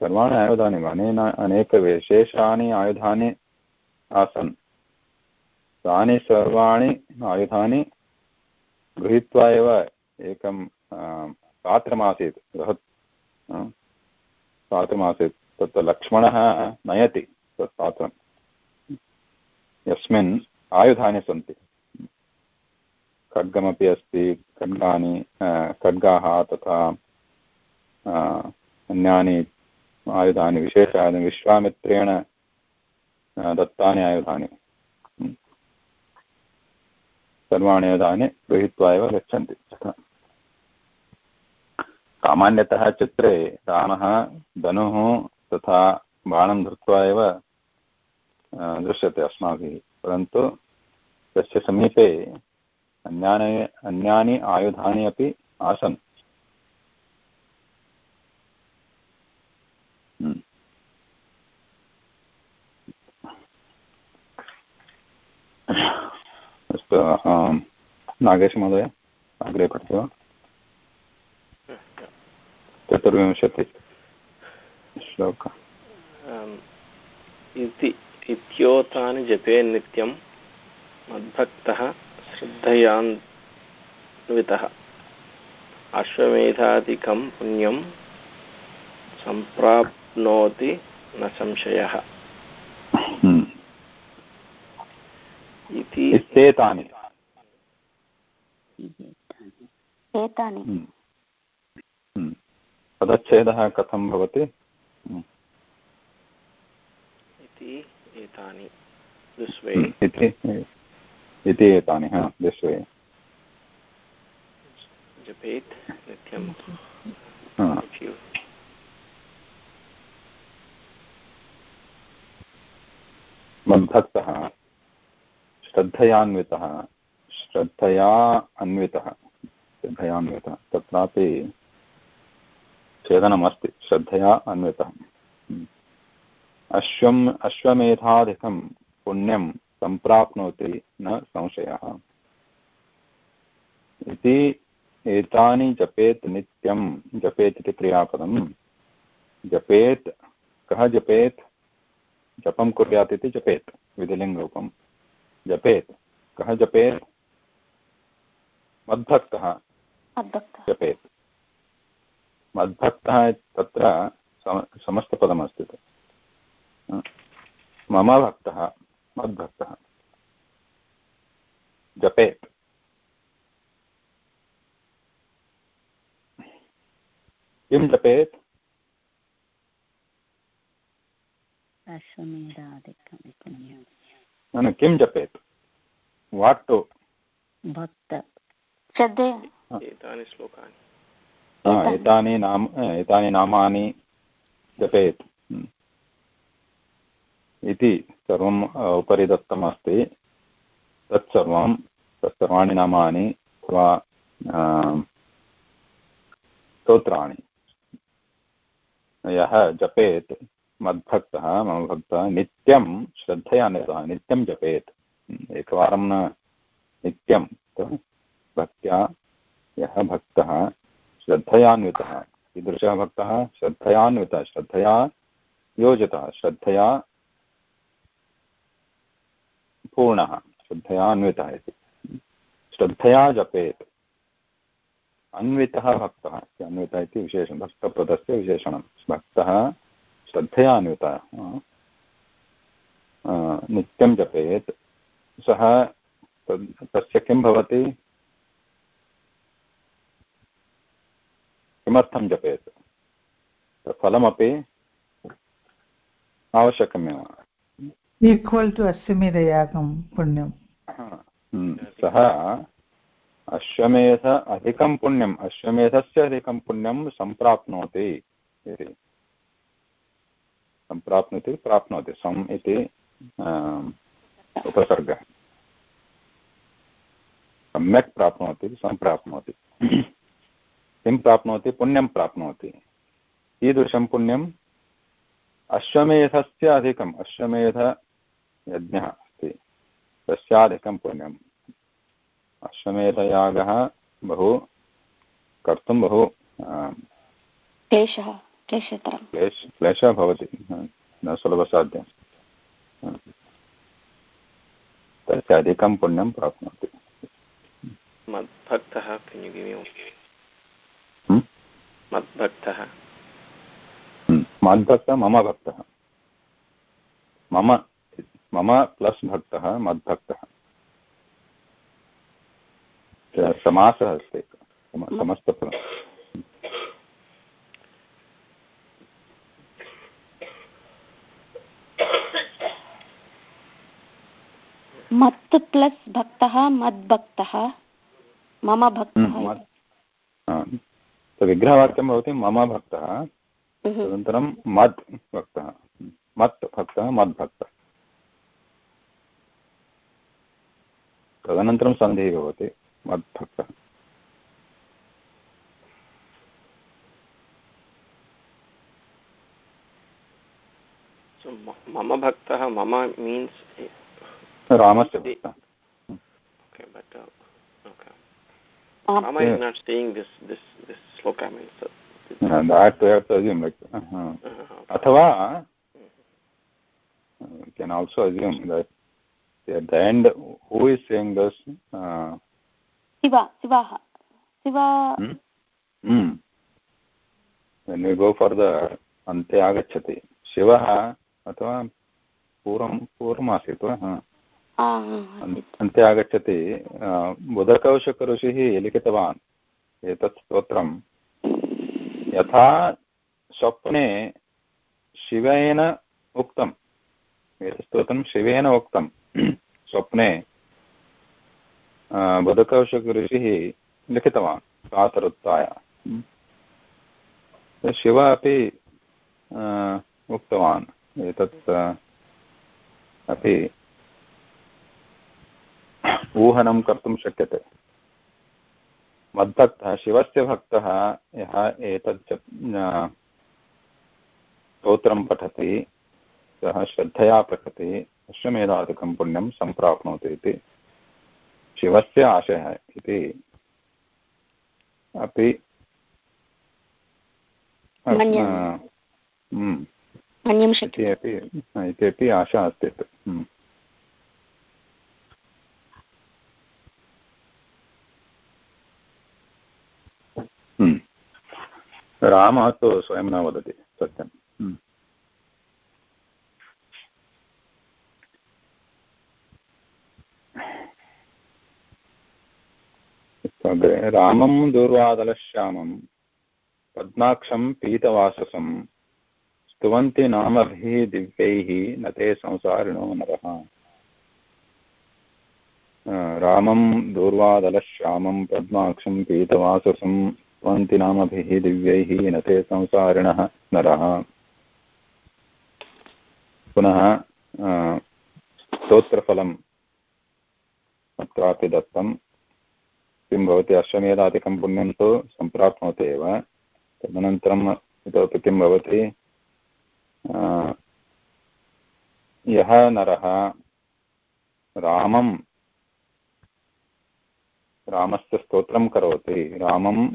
Speaker 1: सर्वाणि आयुधानि अनेन अनेकविशेषानि आयुधानि आसन् तानि सर्वाणि आयुधानि गृहीत्वा एव एकं पात्रमासीत्, बृहत् पात्रमासीत्, तत् लक्ष्मणः नयति, तत् पात्रं। यस्मिन् आयुधानि सन्ति। खड्गमपि अस्ति, खड्गानि खड्गाः तथा अन्यानि आयुधानि विशेषानि विश्वामित्रेण दत्तानि आयुधानि। सर्वाणि आयुधानि गृहीत्वा एव गच्छन्ति। सामान्यतः चित्रे रामः, धनुः तथा बाणं धृत्वा एव दृश्यते अस्माभिः। परन्तु तस्य समीपे अन्यानि अन्यानि आयुधानि अपि आसन्। हम्म। अस्तु नागेशमहोदय, अग्रे पठति। वा चतुर्विंशति श्लोक
Speaker 2: इत्योतानि जपे नित्यं मद्भक्तः श्रद्धयान्वितः अश्वमेधादिकं पुण्यं सम्प्राप्नोति न संशयः। इति
Speaker 1: इत्येतानि
Speaker 3: एतानि।
Speaker 1: पदच्छेदः कथं भवति।
Speaker 2: इति एतानि दिस्वे।
Speaker 1: इति इति एतानि हा दिश्वे
Speaker 2: जपेत् नित्यं
Speaker 1: मद्भक्तः श्रद्धयान्वितः श्रद्धया अन्वितः श्रद्धयान्वितः तत्रापि छेदनमस्ति श्रद्धया अन्वितः। अश्वम् अश्वमेधाधिकं पुण्यं सम्प्राप्नोति न संशयः। इति एतानि जपेत् नित्यं जपेत् इति क्रियापदं। जपेत् कः जपेत्? जपं कुर्यात् इति जपेत् विधिलिङ्गरूपं जपेत् कः जपेत्? मद्भक्तः। जपेत्। मद्भक्तः तत्र सम- समस्तपदमस्ति तत्। मम भक्तः मद्भक्तः। जपेत्। किं जपेत्? न, किं जपेत्? वाट् टु
Speaker 4: भक्त।
Speaker 2: एतानि श्लोकानि।
Speaker 1: एतानि नाम एतानि नामानि जपेत्। हम्म। इति सर्वम् उपरि दत्तमस्ति। तत्सर्वं तत्सर्वाणि नामानि अथवा स्तोत्राणि। यः जपेत् मद्भक्तः मम भक्तः नित्यं श्रद्धया श्रद्धयान्वितः नित्यं जपेत्। हम्म, एकवारं न नित्यं भक्त्या यः भक्तः श्रद्धयान्वितः। कीदृशः भक्तः, श्रद्धयान्वितः, श्रद्धया योजितः, श्रद्धया पूर्णः श्रद्धया अन्वितः इति। श्रद्धया जपेत्। अन्वितः भक्तः अन्वितः इति विशेषणं भक्तपदस्य विशेषणं। भक्तः श्रद्धया अन्वितः नित्यं जपेत्। सः तस्य किं भवति? किमर्थं जपेत्? फलमपि आवश्यकमेव।
Speaker 5: Equal to अश्वमेधयागं पुण्यं
Speaker 1: सः अश्वमेध अधिकं पुण्यम् अश्वमेधस्य अधिकं पुण्यं सम्प्राप्नोति इति। सम्प्राप्नोति प्राप्नोति सम् इति उपसर्गः। सम्यक् प्राप्नोति सम्प्राप्नोति। किं प्राप्नोति? पुण्यं प्राप्नोति। कीदृशं पुण्यम् अश्वमेधस्य अधिकम् अश्वमेधयज्ञः अस्ति। तस्याधिकं पुण्यम्। अश्वमेधयागः बहु कर्तुं बहु
Speaker 3: क्लेशः क्लेशतरं।
Speaker 1: क्लेश क्लेशः भवति। न सुलभसाध्यं तस्य अधिकं पुण्यं प्राप्नोति।
Speaker 2: मद्भक्तः can you give me
Speaker 1: Hmm?
Speaker 2: मद्भक्तः।
Speaker 1: हम्म, मद्भक्तः मम भक्तः। मम मम प्लस् भक्तः मद्भक्तः। समासः अस्ति सम- समस्तपदम्
Speaker 3: मत् प्लस् भक्तः मद्भक्तः। मम भक्तः
Speaker 1: हम्म, हा, विग्रहवाक्यं भवति मम भक्तः।
Speaker 3: हम्म।
Speaker 1: तदनन्तरं मद् भक्तः मत् भक्तः मद्भक्तः तदनन्तरं सन्धिः भवति मद्भक्तः
Speaker 2: मम भक्तः मम means
Speaker 1: रामस्य भक्तः
Speaker 2: okay but uh, okay. Rama is not saying this this this
Speaker 1: Uh, uh,
Speaker 2: uh,
Speaker 1: अथवा can also assume that at the end who is saying this uh,
Speaker 3: Shiv शिवः Shiv
Speaker 1: hmm? Hmm. when we go for the अन्ते आगच्छति शिवः अथवा पूर्वं पूर्वमासीत् वा हा अन्ते आगच्छति अ, बुधकौशकऋषिः लिखितवान् एतत् स्तोत्रं यथा स्वप्ने शिवेन उक्तम्। एतत् शिवेन उक्तं स्वप्ने बुधकौशकऋषिः लिखितवान् प्रातरुत्थाय शिव अपि उक्तवान् एतत् अपि ऊहनं कर्तुं शक्यते। मद्भक्तः शिवस्य भक्तः यः एतत् स्तोत्रं पठति सः श्रद्धया पठति अश्वमेधादिकं पुण्यं सम्प्राप्नोति इति शिवस्य आशयः इति अपि। हम्म,
Speaker 3: मन्यं
Speaker 1: इति
Speaker 3: शक्यते
Speaker 1: अपि इति अपि आशा अस्ति रामः तु स्वयं न वदति सत्यं हम्म। अग्रे रामं दूर्वादलश्यामं पद्माक्षं पीतवाससं स्तुवन्ति नामभिः दिव्यैः न ते संसारिणो नरः रामं दूर्वादलश्यामं पद्माक्षं पीतवाससं स्तुवन्ति नामभिः दिव्यैः न ते संसारिणः नरः। पुनः स्तोत्रफलम् अत्रापि दत्तं किं भवति, अश्वमेधादिकं पुण्यं तु सम्प्राप्नोति एव। तदनन्तरम् इतोपि किं भवति यः नरः, रामं, रामस्य स्तोत्रं करोति। रामं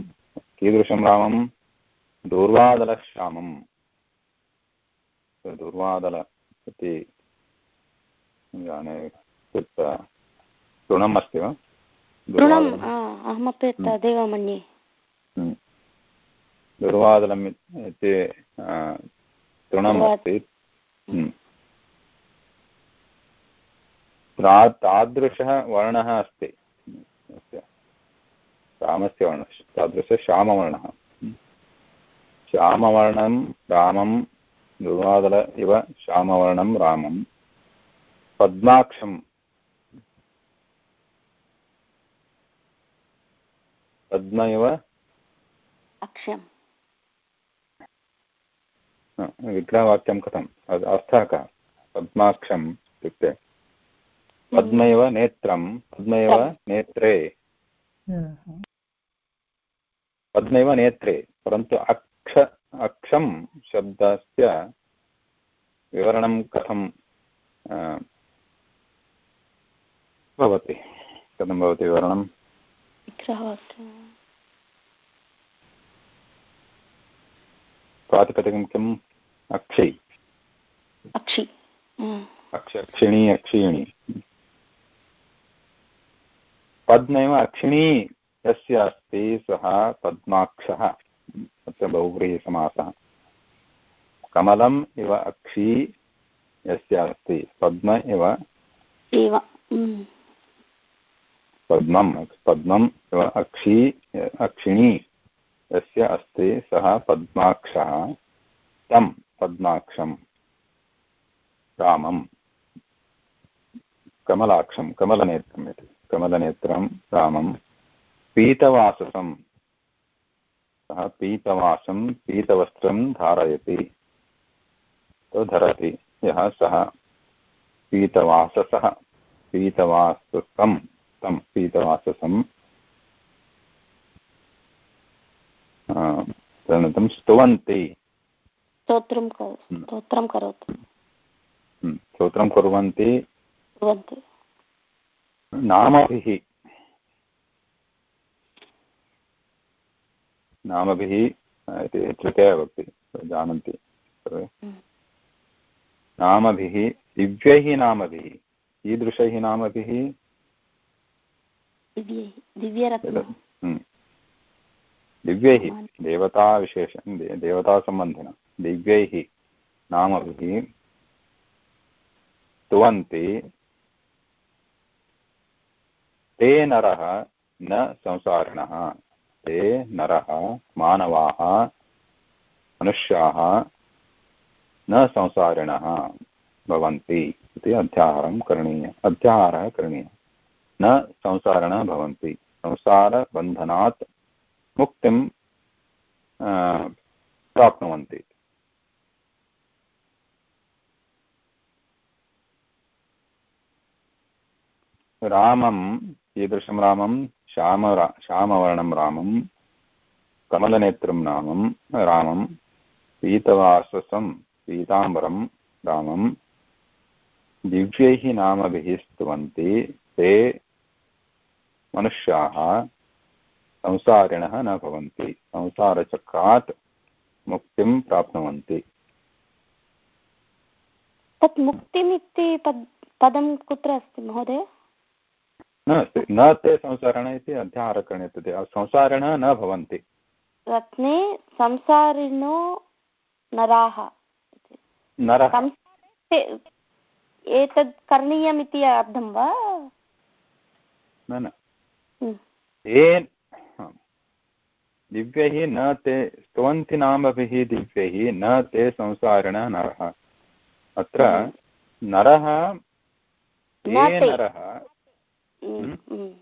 Speaker 1: कीदृशं रामं? दूर्वादलश्यामं दूर्वादल इति जाने तृणम् अस्ति वा?
Speaker 3: तृणम् अहमपि तदेव मन्ये
Speaker 1: दुर्वादलम् इति तृणम् अस्ति। तादृशः वर्णः अस्ति। रामस्य वर्णः। तादृशः श्यामवर्णः। श्यामवर्णं रामं दुर्वादल इव श्यामवर्णं रामं पद्माक्षं पद्म इव
Speaker 3: अक्षम्।
Speaker 1: विग्रहवाक्यं कथम्? अर्थः कः? पद्माक्षम् इत्युक्ते। पद्म इव नेत्रं पद्म इव नेत्रे। इव नेत्रे परन्तु अक्ष अक्षं शब्दस्य विवरणं कथं भवति? कथं भवति विवरणं? प्रातिपदिकं किम्? अक्षि।
Speaker 3: अक्षि।
Speaker 1: अक्ष अक्षिणी अक्षिणी पद्मैव अक्षिणी। यस्य अस्ति सः पद्माक्षः अत्र बहुव्रीहिसमासः। कमलम् इव अक्षी यस्य अस्ति पद्म इव पद्मं पद्मम् इव अक्षी अक्षिणी यस्य अस्ति सः पद्माक्षः तं पद्माक्षं रामं कमलाक्षं कमलनेत्रम् इति कमलनेत्रं रामं पीतवाससं। सः पीतवासं पीतवस्त्रं धारयति। धरति। यः सः पीतवाससः पीतवाससं तं पीतवाससं। तदनन्तरं स्तुवन्ति।
Speaker 3: स्तोत्रं स्तोत्रं करोति।
Speaker 1: स्तोत्रं कुर्वन्ति। नामभिः। नामभिः इति तृतीया भक्ति जानन्ति। सर्वे नामभिः दिव्यैः नामभिः कीदृशैः नामभिः। दिव्यैः देवताविशेषं देवतासम्बन्धिनः दिव्यैः नामभिः स्तुवन्ति ते नरः न संसारिणः। ते नरः, मानवाः, मनुष्याः, न संसारिणः भवन्ति इति अध्याहारं करणीय, अध्याहारः करणीयः। न संसारिणः भवन्ति, संसारबन्धनात् मुक्तिं प्राप्नुवन्ति। रामं कीदृशं रामं श्याम श्यामवर्णं रामं, कमलनेत्रं नामं, रामं, पीतवाससं, पीताम्बरं रामं, दिव्यैः नामभिः स्तुवन्ति ते मनुष्याः, संसारिणः न भवन्ति, संसारचक्रात् मुक्तिं प्राप्नुवन्ति।
Speaker 3: तत् मुक्तिमिति पद् कुत्र अस्ति महोदय?
Speaker 1: न न ते संसारिण इति अध्याहारकरणे संसारिणः न भवन्ति।
Speaker 3: रत्ने संसारिणो नराः।
Speaker 1: नरः।
Speaker 3: एतत् करणीयम् इति अर्थं वा?
Speaker 1: न न।
Speaker 3: हम्म,
Speaker 1: ये दिव्यैः न ते स्तवन्ति नामभिः दिव्यैः न ते संसारिणः नरः। अत्र नरः ये नरः
Speaker 3: हम्म, हम्म,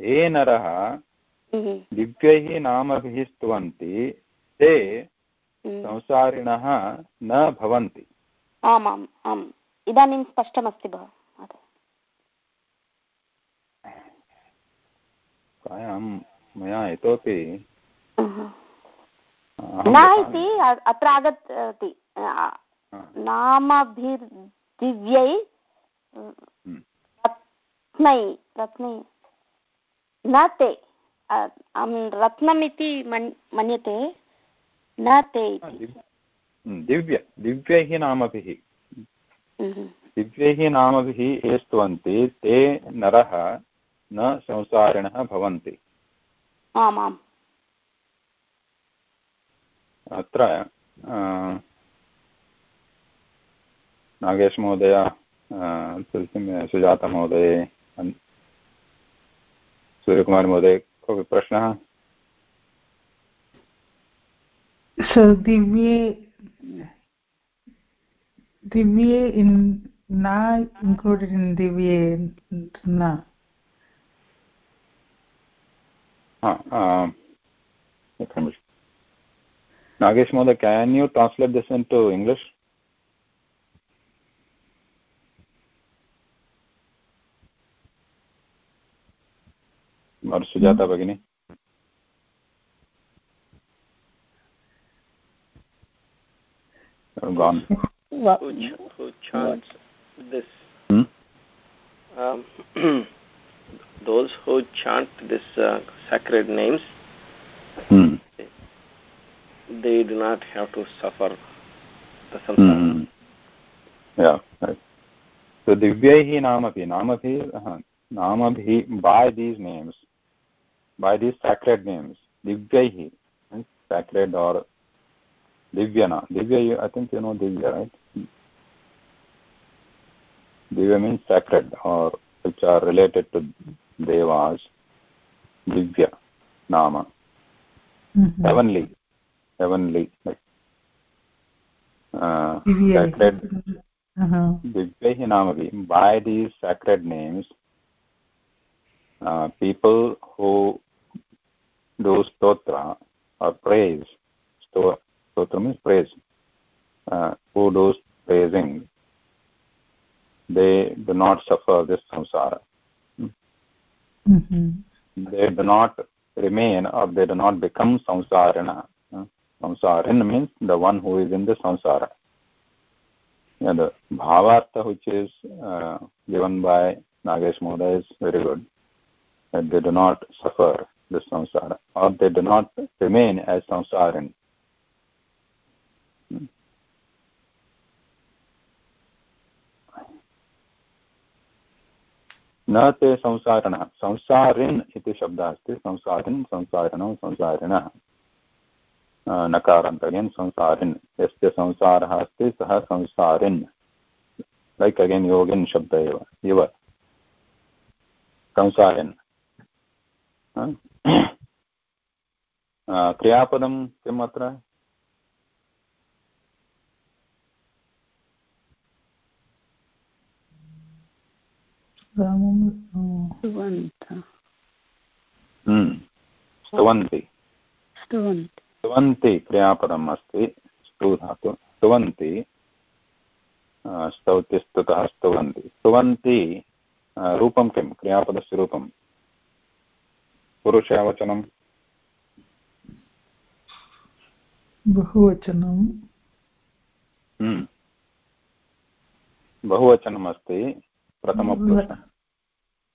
Speaker 1: ये नरः
Speaker 3: हम्म,
Speaker 1: दिव्यैः नामभिः स्तुवन्ति ते। संसारिणः न भवन्ति।
Speaker 3: आमाम् आम्। इदानीं स्पष्टमस्ति भो महोदय।
Speaker 1: मया इतोपि
Speaker 3: न इति अत्र आगच्छति। नामभिर्दिव्यै रत्नै रत्नै। न ते रत्नमिति मन्यते। न ते
Speaker 1: दिव्य। दिव्यैः। नामभिः।
Speaker 3: हम्म,
Speaker 1: दिव्यैः नामभिः ये स्तुवन्ति ते नरः न संसारिणः भवन्ति।
Speaker 3: आमाम्।
Speaker 1: अत्र नागेशमहोदय सुजातामहोदये अन्- सूर्यकुमारमहोदय कोऽपि प्रश्नः
Speaker 5: So Divye, Divye in na included in Divye na.
Speaker 1: हा अ, नागेश महोदय can you translate this into English? Sujata भगिनी gone
Speaker 4: What,
Speaker 2: Who, ch- who chants this?
Speaker 1: Hmm?
Speaker 2: Um, those who chant this uh, sacred names,
Speaker 1: Hmm.
Speaker 2: they do not have to suffer the samsara.
Speaker 1: Hmm. Yeah, right. So divyaihi namapi, namapi, uh, namabi, by these names, by these sacred names, divyaihi, sacred or divyana. Divya, I think you know divya, right? Divya means sacred or which are related to devas. Divya, nama,
Speaker 5: Mhm.
Speaker 1: heavenly, heavenly, like uh, sacred
Speaker 5: Uh-huh.
Speaker 1: Divyaihi Namavi, by these sacred names, uh, people who do stotra or praise, sto- stotra means praise, uh, who do praising, they do not suffer this samsara.
Speaker 5: Mhm.
Speaker 1: They do not remain or they do not become samsarina. Uh, samsarin means the one who is in the samsara. Yeah, the bhavartha which is uh, given by Nagesh Moda is very good. That they do not suffer the samsara or they do not remain as samsarin. Hmm. न ते संसारिणः संसारिन् इति शब्दः अस्ति संसारिन् संसारिणौ संसारिणः अ, नकारान्तर्यन् संसारिन् यस्य संसारः अस्ति सः संसारिन् like again योगिन् शब्द एव इव संसारिन् अ? अ, क्रियापदं किम् अत्र.
Speaker 4: स्तुवन्तः
Speaker 1: हम्म, स्तुवन्ति
Speaker 4: स्तुवन्ति
Speaker 1: स्तुवन्ति क्रियापदम् अस्ति स्तु धातु स्तुवन्ति स्तौति स्तुतः स्तुवन्ति स्तुवन्ति रूपं किं क्रियापदस्य रूपं पुरुषवचनं
Speaker 5: बहुवचनं
Speaker 1: हम्म। बहुवचनम् अस्ति प्रथमपुरुषः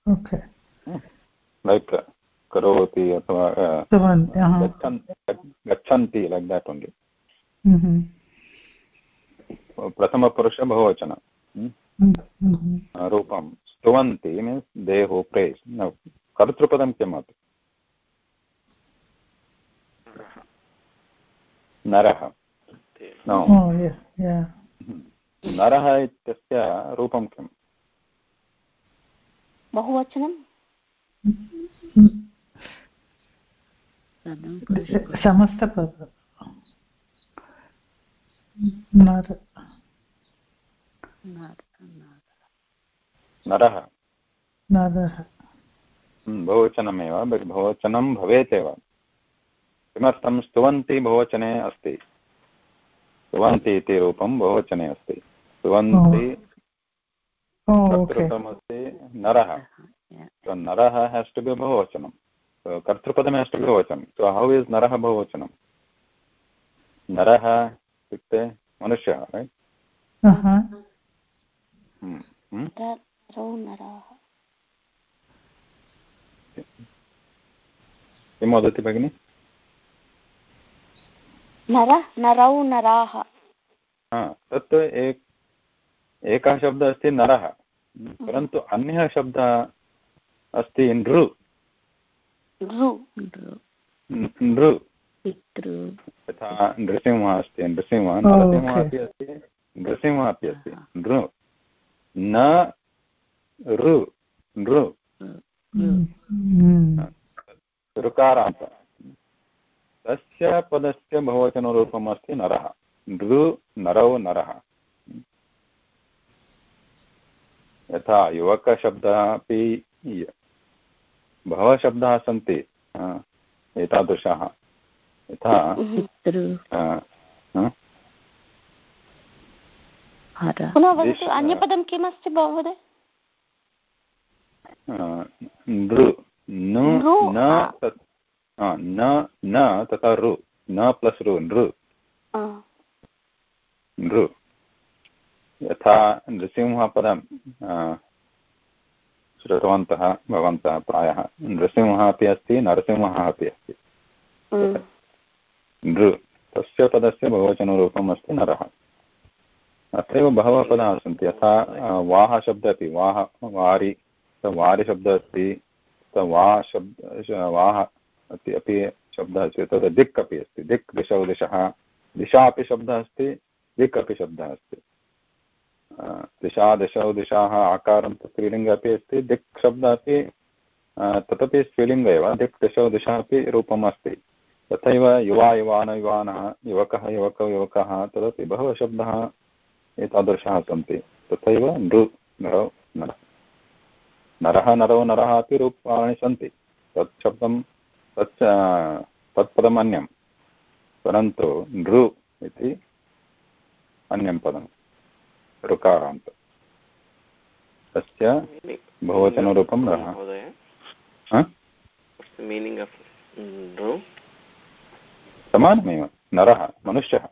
Speaker 5: ओके।
Speaker 1: लैक् करोति अथवा गच्छन्ति लैक् देट् ओन्लि।
Speaker 5: Mhm.
Speaker 1: प्रथमपुरुष बहुवचनं हम्म। रूपं स्तुवन्ति मीन्स् दे हू प्रेस् कर्तृपदं किम् नरः.
Speaker 5: Oh, yeah.
Speaker 1: नरः इत्यस्य रूपं किम्?
Speaker 3: बहुवचनं?
Speaker 4: पदं
Speaker 5: समस्तपद। नर।
Speaker 4: नार-
Speaker 1: हम्म, बहुवचनमेव बहुवचनं भवेत् एव। किमर्थं स्तुवन्ति बहुवचने अस्ति स्तुवन्ति इति रूपं बहुवचने अस्ति स्तुवन्ति
Speaker 5: Oh.
Speaker 1: कर्तृपदमस्ति नरः be a Bahuvachanam. So Kartrupadam has to be Bahuvachanam. So how is Naraha Bahuvachanam? Naraha इत्युक्ते मनुष्यः?
Speaker 5: Uh-huh.
Speaker 1: Hmm. Hmm?
Speaker 3: नराः
Speaker 1: किं वदति भगिनि
Speaker 3: नर नरौ नराः।
Speaker 1: तत् एक एकः शब्दः अस्ति नरः। परन्तु अन्यः शब्दः अस्ति नृ।
Speaker 4: नृ-
Speaker 1: यथा नृसिंहः अस्ति नृसिंहः। नरसिंहः अपि अस्ति नृसिंहः अपि अस्ति। नृ। न ऋ नृ।
Speaker 5: Mm.
Speaker 1: ऋकारान्त तस्य पदस्य बहुवचनरूपम् अस्ति नरः। नृ नरौ नरः। यथा युवकशब्दः अपि बहवः शब्दाः सन्ति एतादृशाः। यथा
Speaker 3: अन्यपदं किमस्ति महोदय?
Speaker 1: नृ नु
Speaker 3: नृ,
Speaker 1: न
Speaker 3: आ।
Speaker 1: तत् न न तथा रु न प्लस् रु नृ नृ यथा नृसिंहपदं श्रुतवन्तः भवन्तः प्रायः नृसिंहः अपि अस्ति नरसिंहः अपि अस्ति नृ तस्य पदस्य बहुवचनरूपम् अस्ति नरः अत्रैव बहवः पदाः सन्ति यथा वाः शब्दः अपि वाः वारि वारिशब्दः अस्ति वा शब्द श- वाः अपि शब्दः अस्ति। तद् दिक् अपि अस्ति। दिक् दिशौ दिशः दिशा अपि शब्दः अस्ति। दिक् अपि शब्दः अस्ति। दिशा दिशौ दिशाः आकारं तु स्त्रीलिङ्गे अपि अस्ति। दिक् शब्दः अपि तदपि स्त्रीलिङ्ग एव। दिक् दिशौ दिशा अपि रूपम् अस्ति। तथैव युवा, युवान, युवानः, युवकः, युवकौ, युवकः, तदपि बहवः शब्दाः एतादृशाः सन्ति। तथैव नृ, नरौ, नरः। नरः, नरौ, नरः अपि रूपाणि सन्ति। तत् शब्दं तत् तत्पदम् अन्यं परन्तु नृ इति अन्यं पदं। ऋकारान्त। तस्य बहुवचनरूपं नरः समानमेव। नरः मनुष्यः।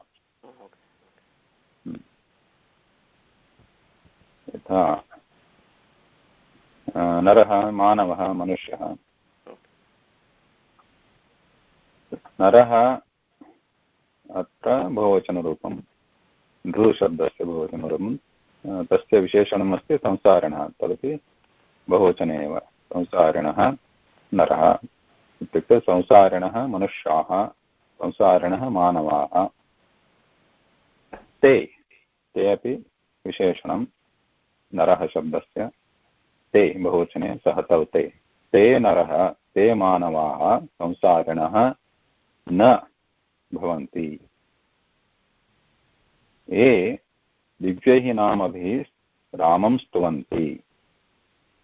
Speaker 1: यथा नरः मानवः मनुष्यः। नरः अत्र बहुवचनरूपं नृशब्दस्य बहुवचनरूपं तस्य विशेषणम् अस्ति संसारिणः, तदपि बहुवचने एव। संसारिणः नरः इत्युक्ते संसारिणः मनुष्याः, संसारिणः मानवाः। ते ते अपि विशेषणं नरः शब्दस्य। ते बहुवचने सः तौ ते। ते नरः, ते मानवाः, संसारिणः न भवन्ति। ये दिव्यैः नामभिः रामं स्तुवन्ति।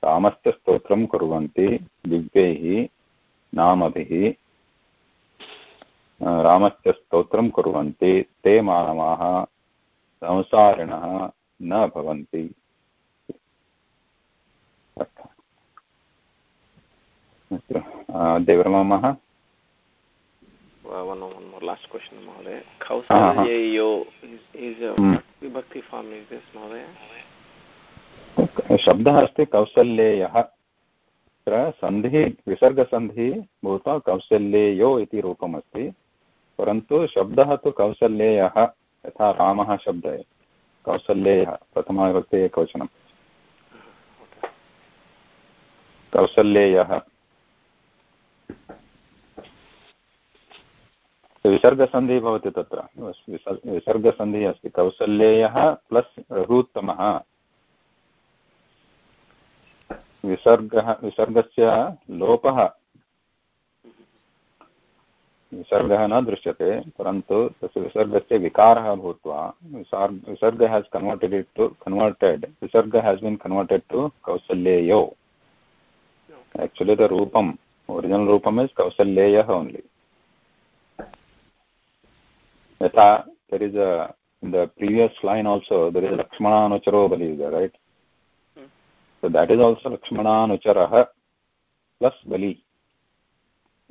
Speaker 1: रामस्य स्तोत्रं कुर्वन्ति दिव्यैः नामभिः। रामस्य स्तोत्रं कुर्वन्ति, ते मानवाः संसारिणः न भवन्ति। अस्तु।
Speaker 2: One one more last question, Mahodaya. Kausalyeyo is, is a
Speaker 1: Hmm.
Speaker 2: what vibhakti form is this, Mahodaya?
Speaker 1: शब्दः अस्ति कौसल्येयः तत्र सन्धिः विसर्गसन्धिः भूत्वा कौसल्येयो इति रूपमस्ति परन्तु शब्दः तु कौसल्येयः यथा रामः शब्दः कौसल्येयः प्रथमाविभक्ते एकवचनं कौसल्येयः विसर्गसन्धिः भवति तत्र। विसर्- विसर्गसन्धिः अस्ति। कौसल्येयः प्लस् रघुत्तमः। विसर्गः, विसर्गस्य लोपः। विसर्गः न दृश्यते, परन्तु तस्य विसर्गस्य विकारः भूत्वा visarga visarga has converted it to converted visarga has been converted to कौसल्येयो। Actually the rupam original rupam is kausalyeya only yatha there is a in the previous line also there is lakshmana anucharo bali is there right? Hmm. So that is also lakshmana anucharah plus bali.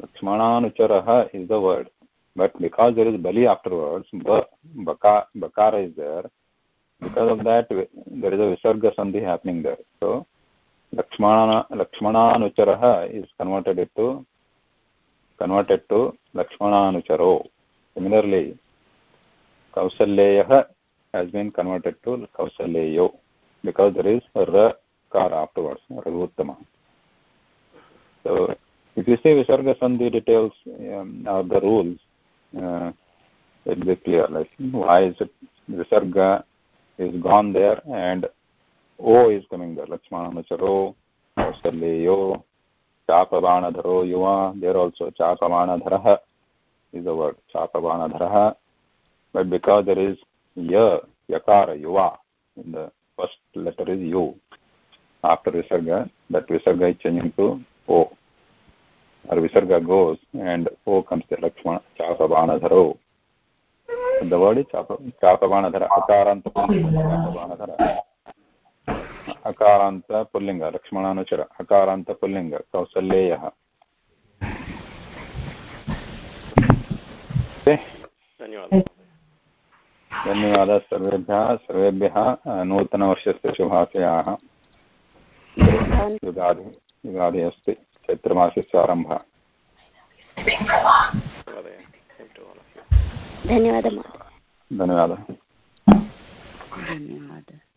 Speaker 1: Lakshmana anucharah is the word. But because there is bali afterwards ba, baka, bakara is there because of that there is a visarga sandhi happening there. So Lakshmana Lakshmananucharah is converted to converted to Lakshmananucharo. Similarly, Kausaleyah has been converted to Kausalyeyo because there is ra kar afterwards, Raghuttama. So if you see Visarga Sandhi details um, or the rules, uh, it will be clear. Like why is it Visarga is gone there and O is coming there. Lakshmanacharo, Kausalyeyo, Chapavanadharo, Yuva. There also Chapavanadharaha is the word. Chapavanadharaha. But because there is Ya, Yakara, Yuva, in the first letter is U. After Visarga, that Visarga is changing to O. Or Visarga goes and O comes there. Lakshmana, Chapavanadharo. The word is Chapavanadhara. Akaranta Chapavanadhara. अकारान्त पुल्लिङ्ग लक्ष्मणानुचर अकारान्त पुल्लिङ्ग कौसल्येयः
Speaker 2: धन्यवादः
Speaker 1: धन्यवादः सर्वेभ्यः सर्वेभ्यः नूतनवर्षस्य शुभाशयाः। युगादि युगादि अस्ति चैत्रमासस्य आरम्भः।
Speaker 3: धन्यवादः।
Speaker 1: धन्यवादः।
Speaker 4: धन्यवादः।